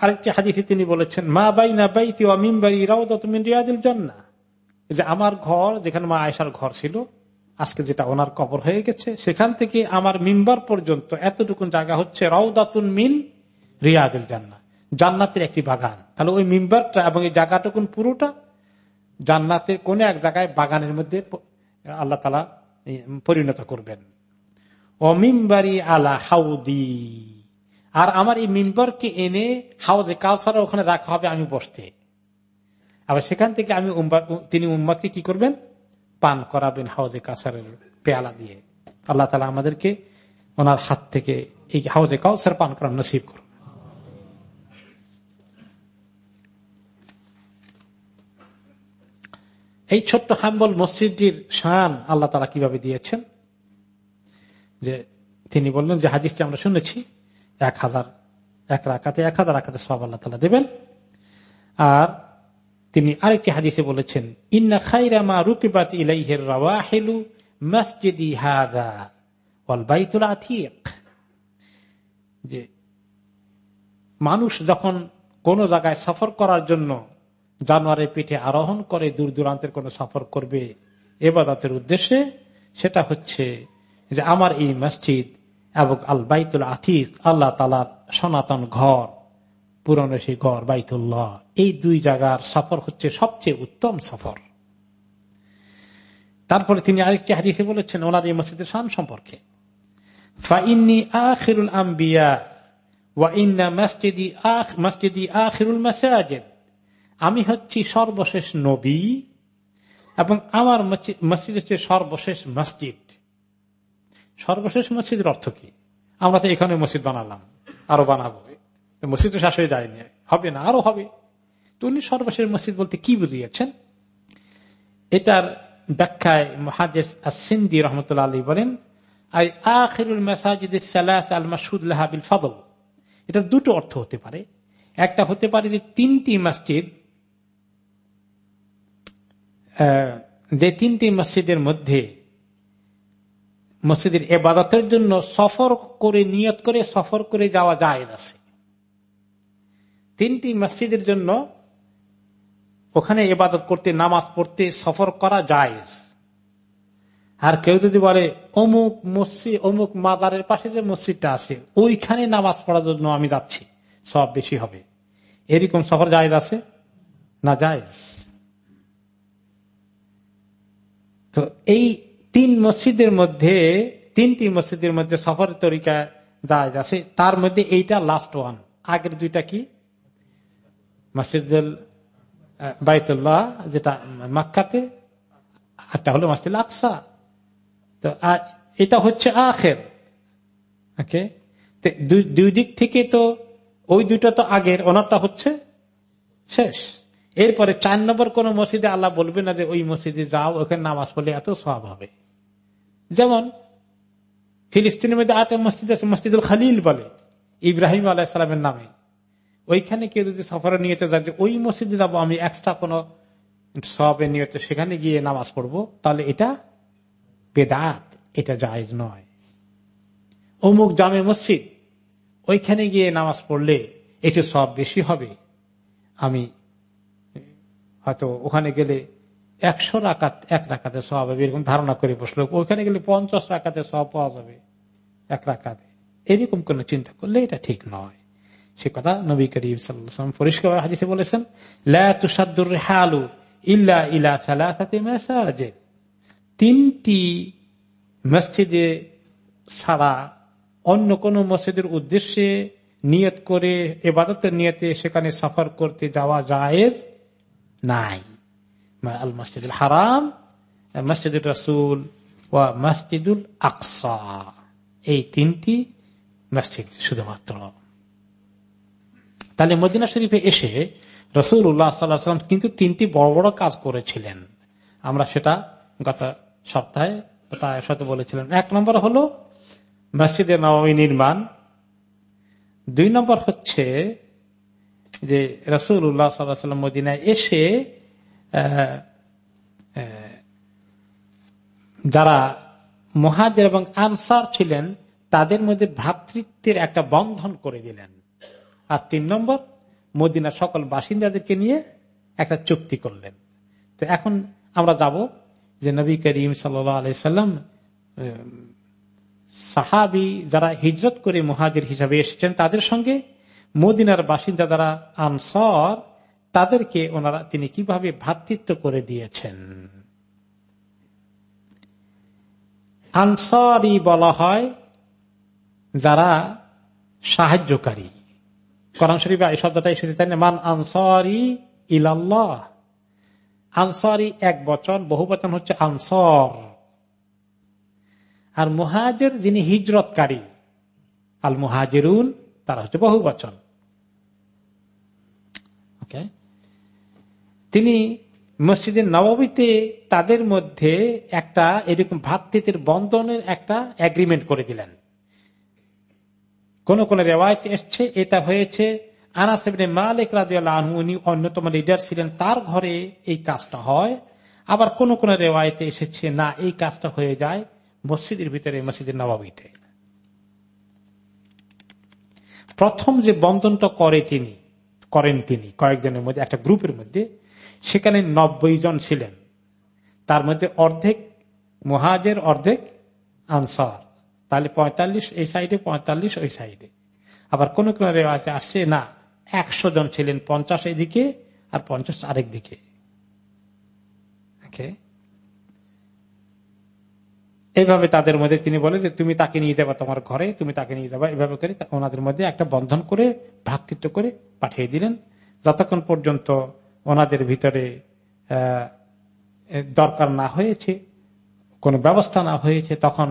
আরেকটি হাদিসে তিনি বলেছেন, মা বাই না বাইতি ও মিম্বারি রাও মিন রিয়াদিল জান্না যে আমার ঘর, যেখানে মা আয়সার ঘর ছিল আজকে যেটা ওনার কবর হয়ে গেছে, সেখান থেকে আমার মিম্বার পর্যন্ত এতটুকু জায়গা হচ্ছে রাউদাতুন মিন রিয়াদিল জান্না জান্নাতের একটি বাগান। তাহলে ওই মিম্বারটা এবং এই জায়গাটুকুন পুরোটা জান্নাতের কোন এক জায়গায় বাগানের মধ্যে আল্লাহ তালা পরিণত করবেন। অমিম্বারি আলা হাউদি। আর আমার এই মিম্বরকে এনে হাউজে কাউসারা ওখানে রাখা হবে আমি বসতে। আবার সেখান থেকে আমি তিনি উম্মাদকে কি করবেন? পান করাবেন হাউজে কাউসারের পেয়ালা দিয়ে। আল্লাহ তালা আমাদেরকে ওনার হাত থেকে এই হাউজে কাউসার পান করার নসিব করুন। এই ছোট্ট হাম্বল মসজিদটির শান আল্লাহ তারা কীভাবে দিয়েছেন? যে তিনি বললেন যে হাদিসটি আমরা শুনেছি, এক হাজার, এক রাখাতে এক হাজার রাখাতে সব আল্লাহ তালা দেবেন। আর তিনি আরেকটি হাদিসে বলেছেন, ইন্না খাইরামা রুকিবাত ইলাইহের রাওয়াহেলু মসজিদি হাদা ওয়াল বাইতুল আথিক যে মানুষ যখন কোন জায়গায় সফর করার জন্য জানোয়ারের পিঠে আরোহণ করে দূর দূরান্তের কোন সফর করবে এবাদতের উদ্দেশ্যে, সেটা হচ্ছে যে আমার এই মসজিদ এবং আল বাইতুল আথিক আল্লাহ তালার সনাতন ঘর পুরনো সেই ঘর, বাইতুল্লাহ। এই দুই জায়গার সফর হচ্ছে সবচেয়ে উত্তম সফর। তারপরে তিনি আরেকটি হাদিসে বলেছেন, ওনার এই মসজিদের শান সম্পর্কে। আমি হচ্ছি সর্বশেষ নবী এবং আমার মসজিদ হচ্ছে সর্বশেষ মসজিদ। সর্বশেষ মসজিদের অর্থ কি? আমরা তো এখানে মসজিদ বানালাম, আরও বানাবো। মসজিদ তো শেষ হয়ে যায়নি। হবে না, আরও হবে। তো উনি সর্বশেষ মসজিদ বলতে কি বুঝিয়েছেন? এটার ব্যাখ্যায় মহাদেশ সিন্দি রহমতুল্লাহ আলী বলেন দুটো অর্থ হতে পারে। একটা হতে পারে যে তিনটি মসজিদ যে তিনটি মসজিদের মধ্যে মসজিদের এবাদতের জন্য সফর করে, নিয়ত করে সফর করে যাওয়া যায় আছে। তিনটি মসজিদের জন্য ওখানে এবাদত করতে, নামাজ পড়তে, সফর করা যায় আর কেউ যদি বলে, অমুক মসজিদ অমুক মাজারের পাশে যে মসজিদটা আছে, ওইখানে নামাজ পড়ার জন্য আমি যাচ্ছি, সব বেশি হবে। এরকম সফর জায়জ আছে না জায়জ? তো এই তিন মসজিদের মধ্যে, তিনটি মসজিদের মধ্যে সফরের তরিকা জায়জ আছে, তার মধ্যে এইটা লাস্ট ওয়ান আগের দুইটা কি? মসজিদুল বাইতুল্লাহ যেটা মাক্কাতে একটা হলো মসজিদ আকসা। তো এটা হচ্ছে আখের। ওকে? দুই দিক থেকে তো, ওই দুইটা তো আগের ওনারটা হচ্ছে শেষ। এরপরে চার নম্বর কোন মসজিদে আল্লাহ বলবে না যে ওই মসজিদে যাও, ওখানে নামাজ পড়লে এত সব হবে। যেমন, ফিলিস্তিনের মধ্যে আটটা মসজিদ আছে, মসজিদুল খালিল বলে, ইব্রাহিম আলাহিসামের নামে। ওইখানে কেউ যদি সফরে নিয়ে যায় যে ওই মসজিদে যাব, আমি এক্সট্রা কোন সবে নিয়ে সেখানে গিয়ে নামাজ পড়ব, তাহলে এটা বেদাত, এটা জায়জ নয়। অমুক জামে মসজিদ, ওইখানে গিয়ে নামাজ পড়লে একটু সব বেশি হবে। আমি হয়তো ওখানে গেলে একশো রাকাত, এক রাখাতে সব হবে, এরকম ধারণা করে বসল ওইখানে গেলে পঞ্চাশ রাখাতে সব পাওয়া যাবে, এক রাখাতে এরকম কোন চিন্তা করলে এটা ঠিক নয়। সে কথা নবী করিম সাল্লাম পরিষ্কার হাদিসে বলেছেন হালু মেসাজে তিনটি মসজিদে ছাড়া অন্য কোন মসজিদের উদ্দেশ্যে নিয়ত করে এবাদতের নিয়তে সেখানে সফর করতে যাওয়া জায়েজ নাই। আল মসজিদুল হারাম মসজিদুল রসুল ও মসজিদুল আকসা। এই তিনটি মসজিদ শুধুমাত্র। তাহলে মদিনা শরীফে এসে রসুল উল্লাহ সাল্লাম কিন্তু তিনটি বড় বড় কাজ করেছিলেন। আমরা সেটা গত সপ্তাহে তার সাথে বলেছিলেন এক নম্বর হলো মসজিদে নবমী নির্মাণ। দুই নম্বর হচ্ছে যে রসুল উল্লাহ সাল্লাম মদিনায় এসে যারা মহাদের এবং আনসার ছিলেন, তাদের মধ্যে ভ্রাতৃত্বের একটা বন্ধন করে দিলেন। আর তিন নম্বর মদিনা সকল বাসিন্দাদেরকে নিয়ে একটা চুক্তি করলেন। তো এখন আমরা যাব যে নবী করিম সাল্লাম সাহাবি যারা হিজরত করে মহাজির হিসাবে এসেছেন, তাদের সঙ্গে মদিনার বাসিন্দা যারা আনসর, তাদেরকে ওনারা তিনি কীভাবে ভ্রাতৃত্ব করে দিয়েছেন। আনসারি বলা হয় যারা সাহায্যকারী। কোরআন শরীফ এই শব্দটা এসেছে, তাই না? মান আনসারি ইলাল্লাহ। আনসারি এক বচন, বহু বচন হচ্ছে আনসর। আর মুহাজের যিনি হিজরতকারী আল মুহাজেরুন তারা হচ্ছে বহু বচন। তিনি মসজিদের নবমীতে তাদের মধ্যে একটা এরকম ভাতৃত্বের বন্ধনের একটা এগ্রিমেন্ট করে দিলেন। কোন কোন রেওয়ায়ত এসছে, এটা হয়েছে। আনাসেবনে মালিক রাহু উনি অন্যতম লিডার ছিলেন, তার ঘরে এই কাজটা হয়। আবার কোন কোন রেওয়ায়তে এসেছে, না, এই কাজটা হয়ে যায় মসজিদের ভিতরে মসজিদের নবাবিতে। প্রথম যে বন্ধনটা করে তিনি, করেন তিনি, কয়েকজনের মধ্যে, একটা গ্রুপের মধ্যে, সেখানে নব্বই জন ছিলেন। তার মধ্যে অর্ধেক মহাজের, অর্ধেক আনসার। তাহলে পঁয়তাল্লিশ, এই সাইডে পঁয়তাল্লিশ, ওই সাইডে। আবার কোন কোন রেওয়াজে আসছে না, একশো জন ছিলেন, পঞ্চাশ এদিকে আর পঞ্চাশ আরেক দিকে। এইভাবে তাদের মধ্যে তিনি বলে যে, তুমি তাকে নিয়ে যাবা তোমার ঘরে, তুমি তাকে নিয়ে যাবা। এভাবে করে ওনাদের মধ্যে একটা বন্ধন করে, ভ্রাতৃত্ব করে পাঠিয়ে দিলেন। যতক্ষণ পর্যন্ত ওনাদের ভিতরে দরকার না হয়েছে, কোন ব্যবস্থা না হয়েছে, তখন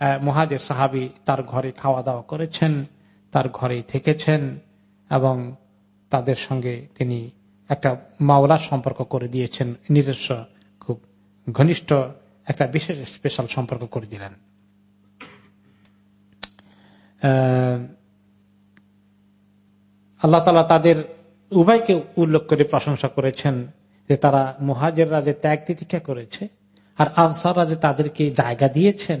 মহাজের সাহাবি তার ঘরে খাওয়া দাওয়া করেছেন, তার ঘরে থেকেছেন এবং তাদের সঙ্গে তিনি একটা মাওলা সম্পর্ক করে দিয়েছেন, নিজস্ব খুব ঘনিষ্ঠ একটা বিশেষ স্পেশাল সম্পর্ক করে দিলেন। আল্লাহ তালা তাদের উভয়কে উল্লেখ করে প্রশংসা করেছেন যে তারা মহাজেররা যে ত্যাগ তিতিক্ষা করেছে আর আনসাররা যে তাদেরকে জায়গা দিয়েছেন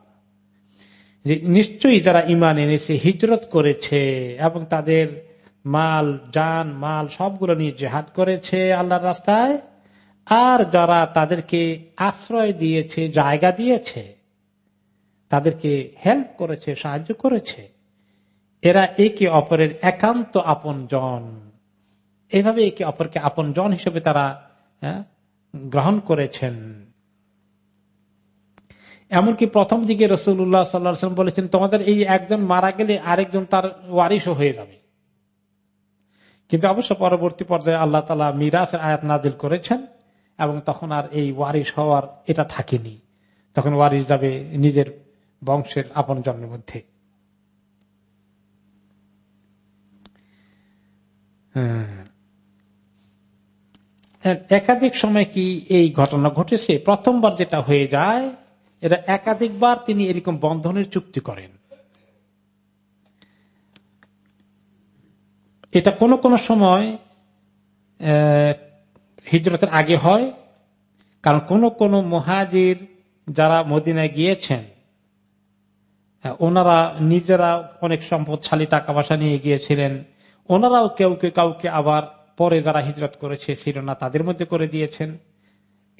যে নিশ্চয়ই যারা ইমান এনেছে, হিজরত করেছে এবং তাদের মাল যান মাল সবগুলো নিয়ে জেহাদ করেছে আল্লাহর রাস্তায়, আর যারা তাদেরকে আশ্রয় দিয়েছে, জায়গা দিয়েছে, তাদেরকে হেল্প করেছে, সাহায্য করেছে, এরা একে অপরের একান্ত আপন জন এভাবে একে অপরকে আপন জন হিসেবে তারা গ্রহণ করেছেন। এমনকি প্রথম দিকে রসুল্লাহ সাল্লাম বলেছেন, তোমাদের এই একজন মারা গেলে আরেকজন তার ওয়ারিশও হয়ে যাবে। কিন্তু অবশ্য পরবর্তী পর্যায়ে আল্লাহ তালা মিরাসের আয়াত নাদিল করেছেন এবং তখন আর এই ওয়ারিশ হওয়ার এটা থাকেনি। তখন ওয়ারিশ যাবে নিজের বংশের আপন জন্মের মধ্যে। একাধিক সময় কি এই ঘটনা ঘটেছে? প্রথমবার যেটা হয়ে যায় এটা একাধিকবার তিনি এরকম বন্ধনের চুক্তি করেন। এটা কোন কোন সময় হিজরতের আগে হয়, কারণ কোন কোন মহাজির যারা মদিনায় গিয়েছেন ওনারা নিজেরা অনেক সম্পদশালী টাকা পয়সা নিয়ে গিয়েছিলেন। ওনারাও কেউ কেউ কাউকে আবার পরে যারা হিজরত করেছে, ছিল না, তাদের মধ্যে করে দিয়েছেন।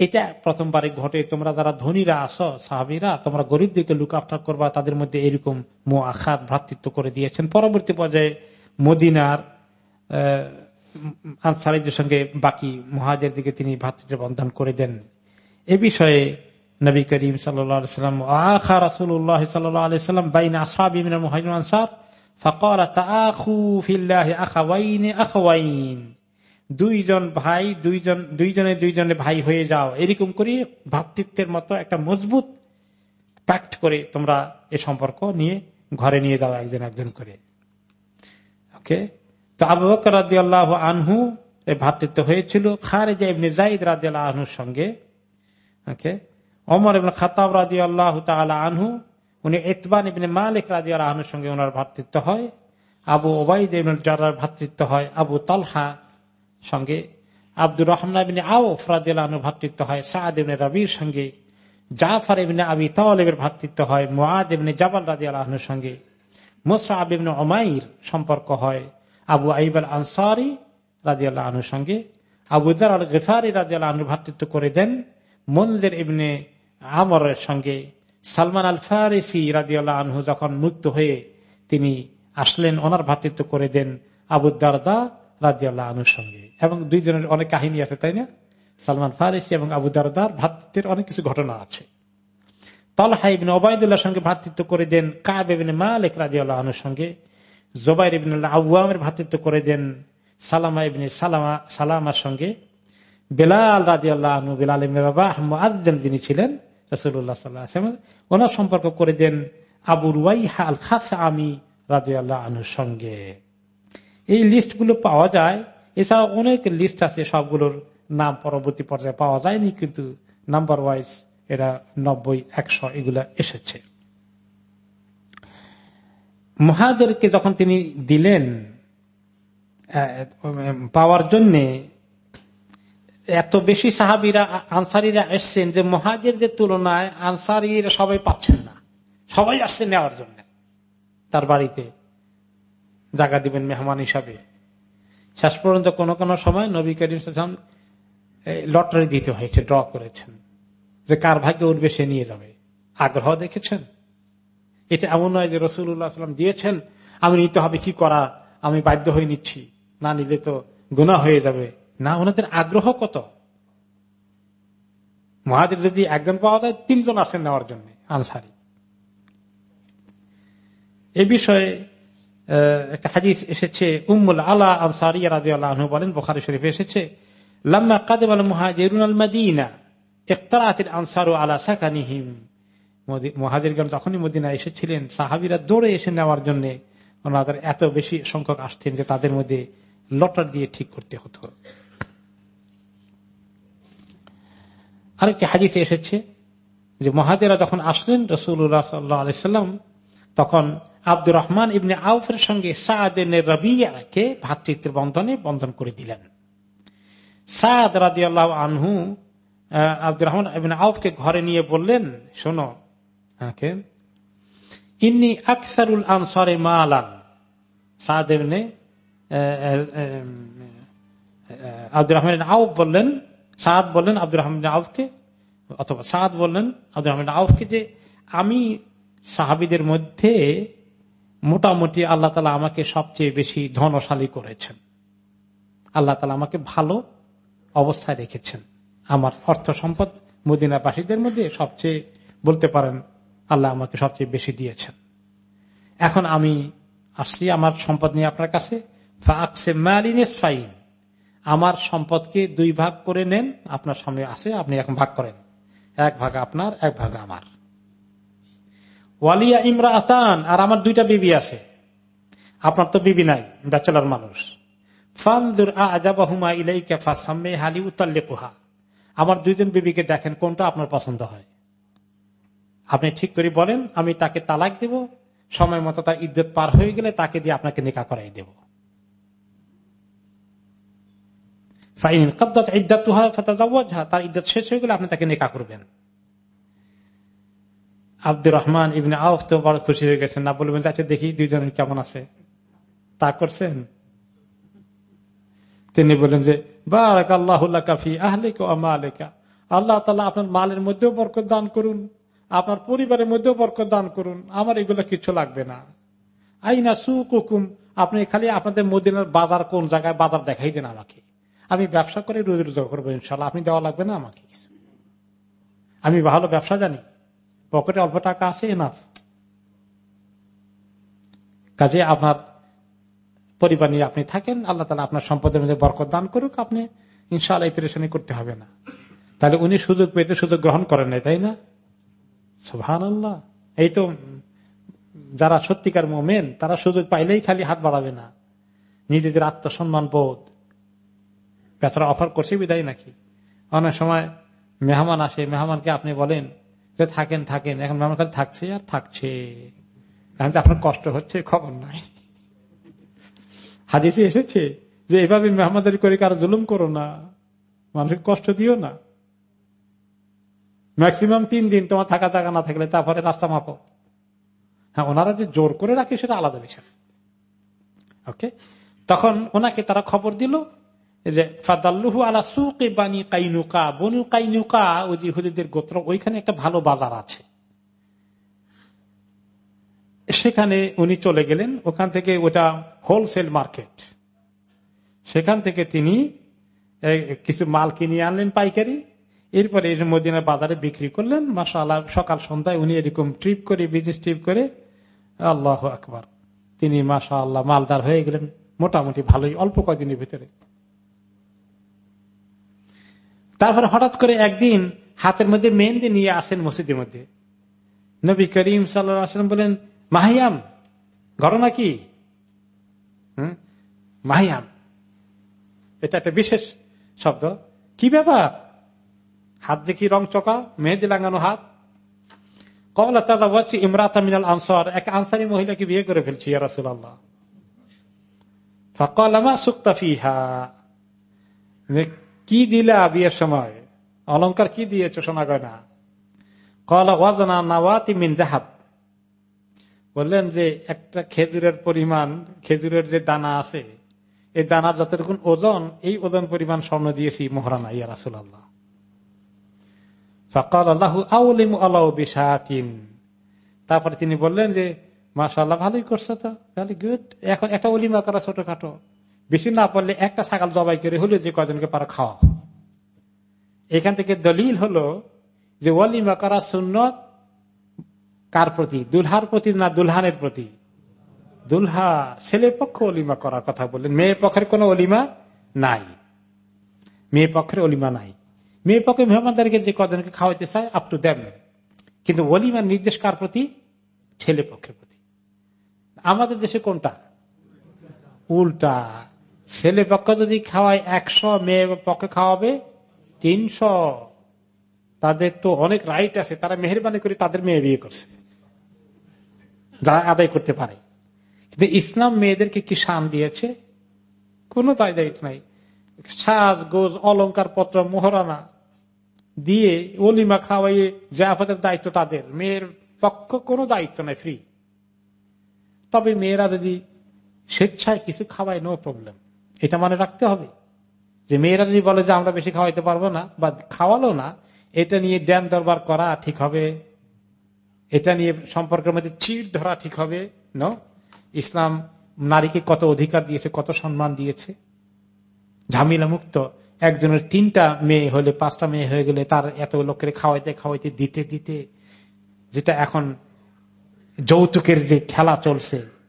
এটা প্রথমবারে ঘটে, তোমরা যারা ধনীরা আসো সাহাবিরা, তোমরা গরিবদেরকে লুক আফটার করবা, তাদের মধ্যে এরকম মো আখাত ভ্রাতৃত্ব করে দিয়েছেন। পরবর্তী পর্যায়ে মদিনার আনসারিদের সঙ্গে বাকি মহাজের দিকে তিনি ভ্রাতৃত্ব বন্ধন করে দেন। এ বিষয়ে নবী করিম সাল্লাম, আখা রাসুল্লাহ সাল্লাম বাইন আসাবিন আনসার ফকর দুইজন ভাই, দুইজন, দুইজনে দুইজনে ভাই হয়ে যাও। এরকম করে ভাতৃত্বের মতো একটা মজবুত প্যাক্ট করে তোমরা এ সম্পর্ক নিয়ে ঘরে নিয়ে যাও একজন একজন করে। ওকে তো আবু বকর রাজি আল্লাহ আনহু এ ভাতৃত্ব হয়েছিল। খারেজা ইবনে জাইদ রাজি আল্লাহ আনহুর সঙ্গে। ওকে অমর ইবনে খাতাব রাজি আল্লাহ তালা আনহু, উনি এতবান ইবনে মালিক রাজি আল্লাহ আনহুর সঙ্গে ওনার ভাতৃত্ব হয়। আবু ওবাইদ ইবনুল জারার ভাতৃত্ব হয়। আবু তালহা সঙ্গে আব্দুর রহমান আউফ রাজু ভাতৃত্ব হয় সাদ রবির সঙ্গে, জাফর ইবনে আবি তালেবের ভাতৃত্ব হয় মোয়াদ ইবনে জাবাল রাজি আল্লাহনের সঙ্গে মোসা আবিবনে ওমাইর সম্পর্ক হয়, আবু আইব আল আনসারি রাজি আল্লাহনুর সঙ্গে, আবু দার আল গেফারি রাজি আল্লাহনুর ভাতৃত্ব করে দেন মন্দির ইবনে আমরের সঙ্গে, সালমান আল ফারিসি রাজি আল্লাহ আনহু যখন মুক্ত হয়ে তিনি আসলেন, ওনার ভাতৃত্ব করে দেন আবু দারদা রাজিয়াল্লাহ আনুর সঙ্গে। এবং দুইজনের অনেক কাহিনী আছে, তাই না? সালমান ফারিসি এবং আবু দারদার ভাতৃত্বের অনেক কিছু ঘটনা আছে। তলহা ইবিন ওবায়দুল্লাহর সঙ্গে ভাতৃত্ব করে দেন কাব ইবিন মালিক রাজিউল্লাহ আনুর সঙ্গে। জোবাইর ইবিন আউয়ামের ভাতৃত্ব করে দেন সালামা ইবিন সালামা, সালামার সঙ্গে। বেলাল রাজি আল্লাহ বেলাল আদিন যিনি ছিলেন রসুল্লাহ সাল্লাহ ওনার সম্পর্ক করে দেন আবুর ওয়াইহা আল খাস আমি রাজি আল্লাহ আনুর সঙ্গে। এই লিস্টগুলো পাওয়া যায় এছাড়া অনেক লিস্ট আছে, সবগুলোর নাম পরবর্তী পর্যায়ে পাওয়া যায়নি, কিন্তু নাম্বার ওয়াইজ এরা নব্বই, একশো এগুলা এসেছে। মহাদেরকে যখন তিনি দিলেন পাওয়ার জন্য, এত বেশি সাহাবিরা, আনসারিরা এসছেন যে মহাজেরদের তুলনায় আনসারিরা সবাই পাচ্ছেন না। সবাই আসছে নেওয়ার জন্য। তার বাড়িতে জায়গা দিবেন মেহমান হিসাবে। শেষ পর্যন্ত কোন কোন সময় নবী করিম লটারি দিতে হয়েছে, ড্র করেছেন। যে কার ভাগ্যে উঠবে সে নিয়ে যাবে। আগ্রহ দেখেছেন? এটা এমন নয় যে রসুল্লাহাম দিয়েছেন, আমি নিতে হবে, কি করা? আমি বাধ্য হয়ে নিচ্ছি। না নিলে তো গুণা হয়ে যাবে। না, ওনাদের আগ্রহ কত? মহাদের যদি একজন পাওয়া যায়, তিনজন আসেন নেওয়ার জন্য, আনসারি। এ বিষয়ে একটা হাদিস এসেছে, উম্মুল আলা আনসারিয়া রাজি আল্লাহ বলেন, বোখারি শরীফ এসেছে, লাম্মা কাদেম আল মুহাজিরুন আল মাদিনা ইকতারাতিল আনসারু আলা সাকানিহিম। মহাজিরগণ যখনই মদিনা এসেছিলেন, সাহাবিরা দৌড়ে এসে নেওয়ার জন্য ওনাদের এত বেশি সংখ্যক আসতেন যে তাদের মধ্যে লটার দিয়ে ঠিক করতে হতো। আরেকটি হাদিসে এসেছে যে মহাদেরা যখন আসলেন রসুল্লাহ সাল্লাহ আলাইসাল্লাম তখন আব্দুর রহমান ইবনে আউফের সঙ্গে সাদের রবিয়াকে ভাতৃত্বের বন্ধনে বন্ধন করে দিলেন। সাদ রাজি আল্লাহ আনহু আব্দুর রহমান ইবনে আউফকে ঘরে নিয়ে বললেন, শোনো ইন্নি আকসারুল আনসারে Malan. Saad ibn Abdur Rahman Auf বললেন, সাদ বললেন আব্দুর রহমান আউফকে, অথবা সাদ বললেন আব্দুর রহমান আউফকে যে, আমি সাহাবিদের মধ্যে মোটামুটি আল্লাহ তালা আমাকে সবচেয়ে বেশি ধনশালী করেছেন। আল্লাহ তালা আমাকে ভালো অবস্থায় রেখেছেন। আমার অর্থ সম্পদ মদিনাবাসীদের মধ্যে সবচেয়ে, বলতে পারেন, আল্লাহ আমাকে সবচেয়ে বেশি দিয়েছেন। এখন আমি আসছি আমার সম্পদ নিয়ে আপনার কাছে। আমার সম্পদকে দুই ভাগ করে নেন, আপনার সামনে আছে, আপনি এখন ভাগ করেন। এক ভাগ আপনার, এক ভাগ আমার। ওয়ালিয়া ইমরা আতান আর আমার দুইটা বিবি আছে। আপনার তো বিবি নাই, ব্যাচেলার মানুষ। আমার দুইজন বিবিকে দেখেন, কোনটা আপনার পছন্দ হয়? আপনি ঠিক করে বলেন, আমি তাকে তালাক দেব, সময় মতো তার ইজ্জত পার হয়ে গেলে তাকে দিয়ে আপনাকে নিকা করাই দেব। তার ইদ্দাত শেষ হয়ে গেলে আপনি তাকে নেকা করবেন। আব্দুর রহমান ইবনে আউফ তো বড় খুশি হয়ে গেছেন। না বলবেন আচ্ছা দেখি দুইজনের কেমন আছে? তা করছেন? তিনি বলেন যে বারাক আল্লাহ কাফি আহলিকা আলেকা আল্লাহ তালা আপনার মালের মধ্যেও বরকত দান করুন, আপনার পরিবারের মধ্যেও বরকত দান করুন। আমার এগুলো কিছু লাগবে না। আইনা সুকুম আপনি খালি আপনাদের মদিনার বাজার কোন জায়গায় বাজার দেখাই দেন আমাকে। আমি ব্যবসা করে রোজ রোজগার করব ইনশাল্লাহ আপনি দেওয়া লাগবে না আমাকে আমি ভালো ব্যবসা জানি। পকেটে অল্প টাকা আছে এনাফ কাজে আপনার পরিবার নিয়ে আপনি থাকেন, আল্লাহ তালা আপনার সম্পদের মধ্যে বরকত দান করুক, আপনি ইনশাল্লাহ এই পেরেশানি করতে হবে না। তাহলে উনি সুযোগ পেতে সুযোগ গ্রহণ করেন নাই, তাই না? সুহান আল্লাহ এই তো যারা সত্যিকার মোমেন, তারা সুযোগ পাইলেই খালি হাত বাড়াবে না। নিজেদের আত্মসম্মান বোধ। বেচারা অফার করছে বিদায় নাকি? অনেক সময় মেহমান আসে, মেহমানকে আপনি বলেন থাকেন থাকেন। এখন মেহমান খালি থাকছে আর থাকছে। আপনার কষ্ট হচ্ছে, খবর নাই। হাদিসে এসেছে যে, এভাবে মেহমাদারি করে কারও জুলুম করো না। মানুষকে কষ্ট দিও না। ম্যাক্সিমাম তিন দিন তোমার থাকা থাকা না থাকলে তারপরে রাস্তা মাপো। হ্যাঁ ওনারা যে জোর করে রাখে, সেটা আলাদা বিষয়। ওকে তখন ওনাকে তারা খবর দিল আছে। সেখানে উনি চলে গেলেন, ওখান থেকে ওটা হোলসেল মার্কেট। সেখান থেকে তিনি কিছু মাল কিনে আনলেন পাইকারি। এরপরে মদিনার বাজারে বিক্রি করলেন। মাশাআল্লাহ, সকাল সন্ধ্যায় উনি এরকম ট্রিপ করে, বিজনেস ট্রিপ করে, আল্লাহ আকবর, তিনি মাসা আল্লাহ মালদার হয়ে গেলেন, মোটামুটি ভালোই, অল্প কয়েকদিনের ভিতরে। তারপরে হঠাৎ করে একদিন হাতের মধ্যে মেহেন্দি নিয়ে আসেন মসজিদের মধ্যে। নবী করিম সাল্লাম বলেন, মাহিয়াম, ঘটনা কি? মাহিয়াম। এটা একটা বিশেষ শব্দ। কি ব্যাপার? হাত দেখি রং চকা মেহেদি লাগানো হাত? কমলা তাজা বলছি ইমরাত মিনাল আনসার। এক আনসারি মহিলাকে বিয়ে করে ফেলছি রাসুল্লাহ ফকলামা সুক্তাফিহা কি দিলা বিয়ের সময়? অলঙ্কার কি দিয়েছ সোনা গয়না? কলা, ওয়াজনা, নাওয়াতি মিন দেহাব বললেন যে, একটা খেজুরের পরিমাণ, খেজুরের যে দানা আছে, এই দানার যতটুকুন ওজন, এই ওজন পরিমাণ স্বর্ণ দিয়েছি মোহরানা, ইয়া রাসুল আল্লাহ আল্লাহ আল্লাহ তারপরে তিনি বললেন যে মাসাল্লাহ ভালোই করছে তো ভেরি গুড। এখন একটা অলিমা করা ছোটখাটো। বেশি না পড়লে একটা ছাগল জবাই করে হলে যে কয়জনকে পারা খাওয়া এখান থেকে দলিল হলো যে অলিমা করা সুন্নত কার প্রতি? দুলহার প্রতি না দুলহানের প্রতি? দুলহা ছেলে পক্ষ অলিমা করার কথা বললেন। মেয়ে পক্ষের কোন অলিমা নাই। মেয়ে পক্ষের অলিমা নাই। মেয়ে পক্ষে মেহমানদারিকে যে কজনকে খাওয়াইতে চায় আপ টু দেম কিন্তু অলিমার নির্দেশ কার প্রতি? ছেলে পক্ষের প্রতি। আমাদের দেশে কোনটা? উল্টা। ছেলে পক্ষ যদি খাওয়ায় একশো, মেয়ে পক্ষে খাওয়াবে তিনশো। তাদের তো অনেক রাইট আছে, তারা মেহরবানি করে তাদের মেয়ে বিয়ে করছে। যারা আদায় করতে পারে। কিন্তু ইসলাম মেয়েদেরকে কি শান দিয়েছে? কোন দায় দায়িত্ব নাই। সাজ, গোজ অলঙ্কার পত্র, মোহরানা দিয়ে অলিমা খাওয়াইয়ে জাফাদের দায়িত্ব তাদের। মেয়ের পক্ষ কোনো দায়িত্ব নাই ফ্রি তবে মেয়েরা যদি স্বেচ্ছায় কিছু খাওয়ায় নো প্রবলেম এটা মনে রাখতে হবে। যে মেয়েরা যদি বলে যে আমরা বেশি খাওয়াইতে পারব না বা খাওয়ালো না, এটা নিয়ে দেন দরবার করা ঠিক হবে। এটা নিয়ে সম্পর্কের মধ্যে চির ধরা ঠিক হবে। ন ইসলাম নারীকে কত অধিকার দিয়েছে, কত সম্মান দিয়েছে। ঝামিলা মুক্ত। একজনের তিনটা মেয়ে হলে পাঁচটা মেয়ে হয়ে গেলে তার এত লোকের খাওয়াইতে খাওয়াইতে, দিতে দিতে, যেটা এখন যৌতুকের যে খেলা চলছে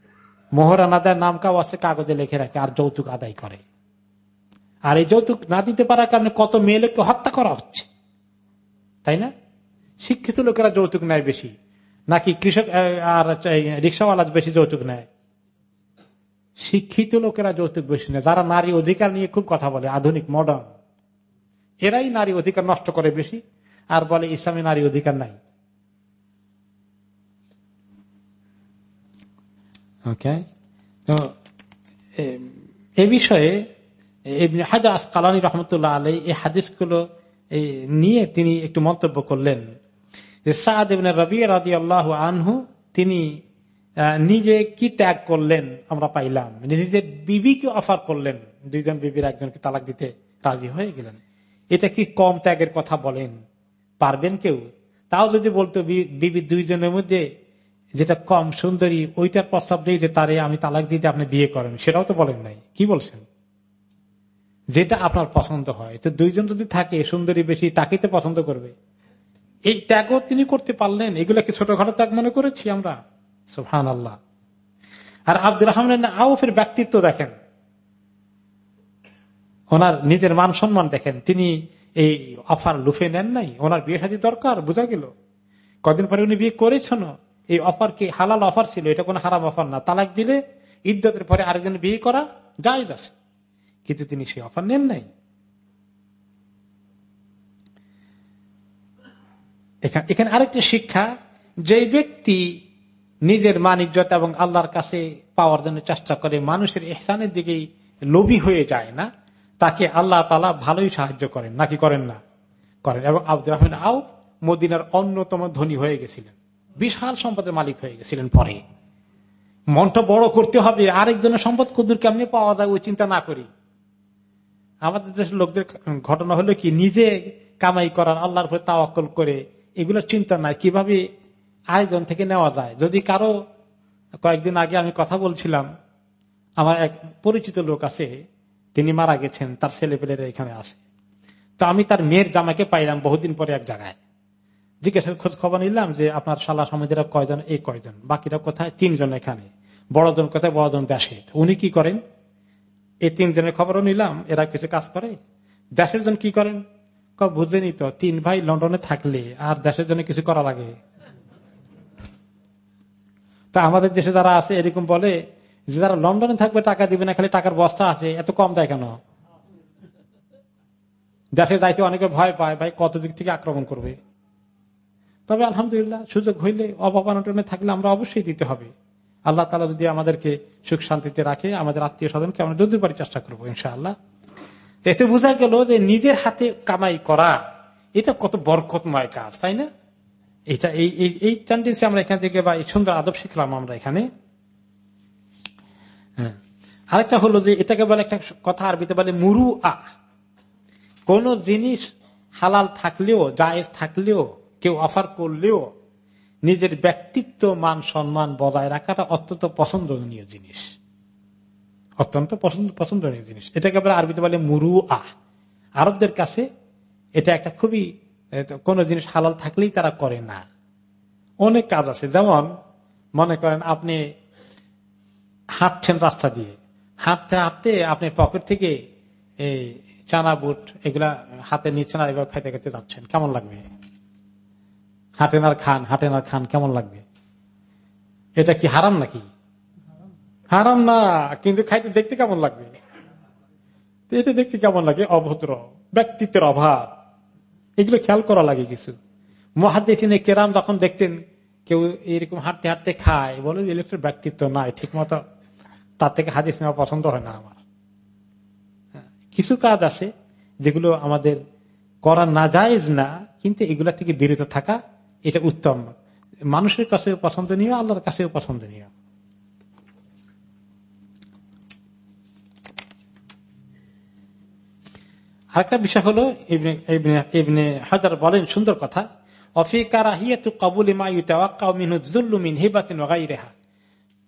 মোহরান আদায় নাম কাউ আছে, কাগজে লিখে রাখে, আর যৌতুক আদায় করে। আর এই যৌতুক না দিতে পারার কারণে কত মেয়ে লোককে হত্যা করা হচ্ছে। তাই না? শিক্ষিত লোকেরা যৌতুক নেয় বেশি। নাকি কৃষক আর রিক্সাওয়ালা বেশি যৌতুক নেয়? শিক্ষিত লোকেরা যৌতুক বেশি নেয়। যারা নারী অধিকার নিয়ে খুব কথা বলে, আধুনিক মডার্ন এরাই নারী অধিকার নষ্ট করে বেশি, আর বলে ইসলামী নারী অধিকার নাই। তো এ বিষয়ে হাজার আসকালানী রহমতুল্লাহ আলাই এই হাদিসগুলো নিয়ে তিনি একটু মন্তব্য করলেন। যে রবি রাজি আল্লাহ আনহু, তিনি নিজে কি ত্যাগ করলেন আমরা পাইলাম। নিজের বিবিকে অফার করলেন। দুইজন বিবির একজনকে তালাক দিতে রাজি হয়ে গেলেন। এটা কি কম ত্যাগের কথা বলেন? পারবেন কেউ? তাও যদি বলতো বিবি দুইজনের মধ্যে যেটা কম সুন্দরী, ওইটার প্রস্তাব দিয়ে যে, তারে আমি তালাক দিতে আপনি বিয়ে করেন। সেটাও তো বলেন নাই। কি বলছেন? যেটা আপনার পছন্দ হয়। তো দুইজন যদি থাকে, সুন্দরী বেশি, তাকেই তো পছন্দ করবে। এই ত্যাগও তিনি করতে পারলেন। এগুলা কি ছোটখাটো ত্যাগ মনে করেছি আমরা। সুহান আল্লাহ আর আব্দুর রহমান আউফের ব্যক্তিত্ব দেখেন। ওনার নিজের মান সম্মান দেখেন। তিনি এই অফার লুফে নেন নাই। ওনার বিয়ে সাজি দরকার, বোঝা গেল। কদিন পরে উনি বিয়ে করেছেন এই অফার কি, হালাল অফার ছিল? এটা কোনো হারাম অফার না। তালাক দিলে ইদ্যতের পরে আরেকজন বিয়ে করা যায় আছে। কিন্তু তিনি সেই অফার নেন নাই। এখানে আরেকটি শিক্ষা যে ব্যক্তি নিজের মানিজ্যত এবং আল্লাহর কাছে পাওয়ার জন্য চেষ্টা করে, মানুষের এহসানের দিকেই লোভী হয়ে যায় না, তাকে আল্লাহ তালা ভালোই সাহায্য করেন। নাকি করেন না? করেন। এবং আব্দুর রহমান আউ মদিনার অন্যতম ধনী হয়ে গেছিলেন। বিশাল সম্পদের মালিক হয়ে গেছিলেন পরে। মনটা বড় করতে হবে, আরেকজনের সম্পদ কুদুর কেমনি পাওয়া যায়, ওই চিন্তা না করি। আমাদের দেশের লোকদের ঘটনা হলো কি, নিজে কামাই করার, আল্লাহর উপরে তাওয়াক্কল করে, এগুলোর চিন্তা নাই, কীভাবে আরেকজন থেকে নেওয়া যায়। যদি কারও, কয়েকদিন আগে আমি কথা বলছিলাম, আমার এক পরিচিত লোক আছে, তিনি মারা গেছেন, তার ছেলে পেলেরা এখানে আছে। তো আমি তার মেয়ের জামাকে পাইলাম বহুদিন পরে এক জায়গায়। জিজ্ঞাসা খোঁজ খবর নিলাম যে আপনার শালা সমাজেরা কয়জন, এই কয়জন? বাকিরা কোথায়? তিনজন এখানে। বড়জন কোথায়? বড়জন দেশে। উনি কি করেন? এই তিনজনের খবরও নিলাম, এরা কিছু কাজ করে। দেশের জন কি করেন? বুঝেনি তো, তিন ভাই লন্ডনে থাকলে আর দেশের জন্য কিছু করা লাগে। তা আমাদের দেশে যারা আছে, এরকম বলে যে যারা লন্ডনে থাকবে টাকা দিবে না, খালি টাকার বস্তা আছে, এত কম দেয় কেন? দেশে যাইতে অনেকে ভয় পায়, ভাই কত দিক থেকে আক্রমণ করবে? তবে আলহামদুলিল্লাহ, সুযোগ হইলে অভাব অনটনে থাকলে আমরা অবশ্যই দিতে হবে। আল্লাহ তালা যদি আমাদেরকে সুখ শান্তিতে রাখে, আমাদের আত্মীয় স্বজনকে আমরা যদি পারি চেষ্টা করব, ইনশাআল্লাহ। এতে বোঝা গেল যে নিজের হাতে কামাই করা, এটা কত বরকতময় কাজ, তাই না? এটা এই এই টেন্ডেন্সি আমরা এখান থেকে বা এই সুন্দর আদব শিখলাম আমরা এখানে। হ্যাঁ। আরেকটা হলো যে এটাকে বলে একটা কথা আরবিতে বলে মুরু আ কোন জিনিস হালাল থাকলেও, জায়েজ থাকলেও কেউ অফার করলেও নিজের ব্যক্তিত্ব, মান, সম্মান বজায় রাখাটা অত্যন্ত পছন্দনীয় জিনিস। অত্যন্ত পছন্দনীয় জিনিস। এটাকে বলে আরবিতে বলে মুরু আহ আরবদের কাছে এটা একটা খুবই কোন জিনিস হালাল থাকলেই তারা করে না। অনেক কাজ আছে। যেমন মনে করেন আপনি হাঁটছেন রাস্তা দিয়ে। হাঁটতে হাঁটতে আপনি পকেট থেকে এই চানা বুট এগুলা হাতে নিচ্ছেন আর এগুলো খাইতে খাইতে যাচ্ছেন। কেমন লাগবে? হাটেন আর খান হাটেন আর খান কেমন লাগবে? এটা কি হারাম নাকি? হারাম না কিন্তু খাইতে দেখতে কেমন লাগবে? এটা দেখতে কেমন লাগে? অভদ্র ব্যক্তিত্বের অভাব। এগুলো খেয়াল করা লাগে কিছু। মহাদিনে কেরাম যখন দেখতেন কেউ এরকম হাঁটতে হাঁটতে খায় বলে ইলেকট্রিক ব্যক্তিত্ব নাই ঠিক মতো তার থেকে হাদিস নেওয়া পছন্দ হয় না আমার। হ্যাঁ, কিছু কাজ আছে যেগুলো আমাদের করা না যায় না কিন্তু এগুলা থেকে বিরত থাকা এটা উত্তম। মানুষের কাছেও পছন্দনীয়, আল্লাহর কাছেও পছন্দনীয়। আরেকটা বিষয় হলো হাজার বলেন সুন্দর কথা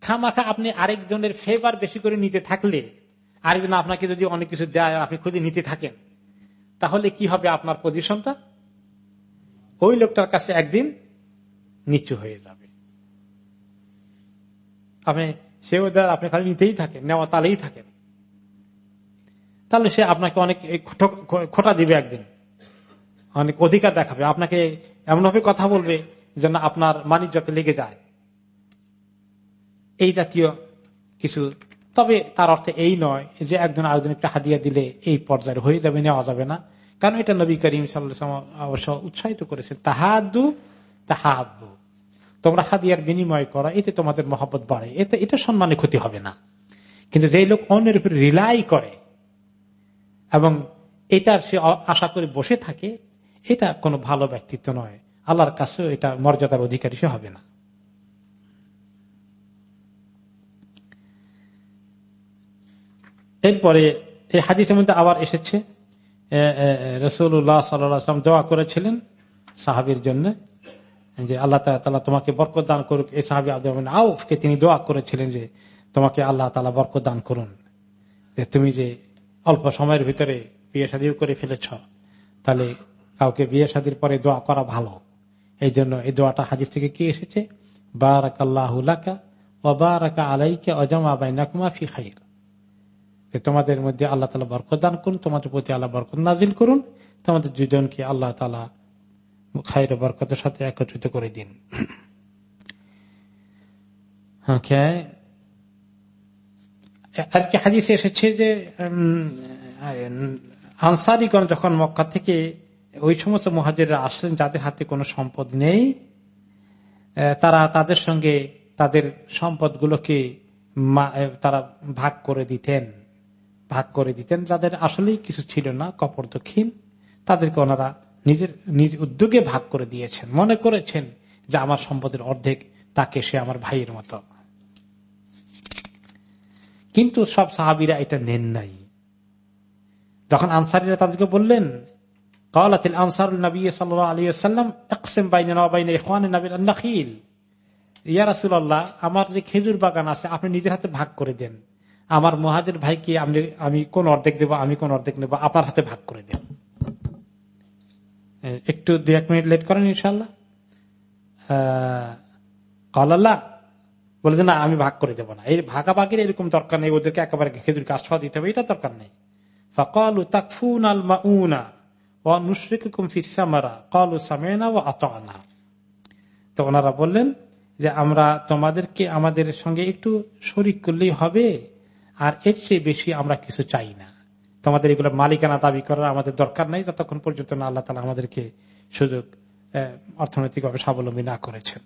খামাখা আপনি আরেকজনের ফেভার বেশি করে নিতে থাকলে, আরেকজন আপনাকে যদি অনেক কিছু দেয়, আপনি খুঁজে নিতে থাকেন, তাহলে কি হবে আপনার পজিশনটা ওই লোকটার কাছে একদিন নিচু হয়ে যাবে। আপনি সে ওদের আপনি খালি নিতেই থাকেন, নেওয়া তালেই থাকেন। তাহলে সে আপনাকে অনেক খোটা দিবে একদিন। অনেক অধিকার দেখাবে। আপনাকে এমনভাবে কথা বলবে যেন আপনার মানিজ্যতে লেগে যায়। এই জাতীয় কিছু। তবে তার অর্থে এই নয় যে একজন আরেকজন একটা হাদিয়া দিলে এই পর্যায়ে হয়ে যাবে, নেওয়া যাবে না। কারণ এটা নবী করিম সাল্লাম অবশ্য উৎসাহিত করেছে তাহাদু তাহাদু। তোমরা হাদিয়ার বিনিময় করা, এতে তোমাদের মহব্বত বাড়ে। এতে, এটা সম্মানে ক্ষতি হবে না। কিন্তু যে লোক অন্যের উপরে রিলাই করে এবং এটার সে আশা করে বসে থাকে, এটা কোনো ভালো ব্যক্তিত্ব নয়। আল্লাহর কাছেও এটা মর্যাদার অধিকারী সে হবে না। এরপরে এই হাদিসের মধ্যে আবার এসেছে রসুল্লাহ সাল্লাম দোয়া করেছিলেন সাহাবির জন্য, যে আল্লাহ তালা তোমাকে বরকত দান করুক। এই সাহাবি আব্দুল আউফকে তিনি দোয়া করেছিলেন যে তোমাকে আল্লাহ তালা বরকত দান করুন। যে তুমি যে অল্প সময়ের ভিতরে বিয়ে শাদিও করে ফেলেছ, তাহলে কাউকে বিয়ে শাদির পরে দোয়া করা ভালো। এই জন্য এই দোয়াটা হাজির থেকে কি এসেছে? বারাক আল্লাহ ও বারাকা আলাইকে অজমা বাইনাকুমা ফি খাইর। যে তোমাদের মধ্যে আল্লাহ তালা বরকত দান করুন, তোমাদের প্রতি আল্লাহ বরকত নাজিল করুন, তোমাদের দুজনকে আল্লাহ তালা খাইর বরকতের সাথে একত্রিত করে দিন। আর কি হাদিসে এসেছে যে আনসারিগণ যখন মক্কা থেকে ওই সমস্ত মহাজেরা আসলেন, যাদের হাতে কোনো সম্পদ নেই তারা তাদের সঙ্গে তাদের সম্পদগুলোকে তারা ভাগ করে দিতেন। ভাগ করে দিতেন। যাদের আসলেই কিছু ছিল না, কপর দক্ষিণ, তাদেরকে ওনারা নিজের, নিজ উদ্যোগে ভাগ করে দিয়েছেন। মনে করেছেন যে আমার সম্পদের অর্ধেক তাকে সে আমার ভাইয়ের মতো। কিন্তু সব সাহাবিরা এটা নেন নাই। যখন আনসারিরা তাদেরকে বললেন, কালাতিল আনসার নবী সাল্লাহ আলী সাল্লাম একসেম বাইন ইয়ারাসুল্লাহ আমার যে খেজুর বাগান আছে, আপনি নিজের হাতে ভাগ করে দেন। আমার মহাজের ভাইকে আমি আমি কোন অর্ধেক দেবো, আমি কোন অর্ধেক নেব আপনার হাতে ভাগ করে দেন একটু দু এক মিনিট লেট করেন ইনশাল্লাহ কলাল্লাহ, বলে না, আমি ভাগ করে দেবো না। এই ভাগাভাগির এরকম দরকার নেই, ওদেরকে একেবারে খেজুর গাছ খাওয়া দিতে হবে, এটা দরকার নেই। ফকালু তাকফুন আল মাউনা ও নুসরিকুম ফিসামারা কলু সামেনা ও আতনা। তো ওনারা বললেন যে, আমরা তোমাদেরকে আমাদের সঙ্গে একটু শরিক করলেই হবে। আর এর চেয়ে বেশি আমরা কিছু চাই না। তোমাদের এগুলো মালিকানা দাবি করার আমাদের দরকার নাই, যতক্ষণ পর্যন্ত না আল্লাহ তালা আমাদেরকে সুযোগ অর্থনৈতিকভাবে স্বাবলম্বী না করেছেন।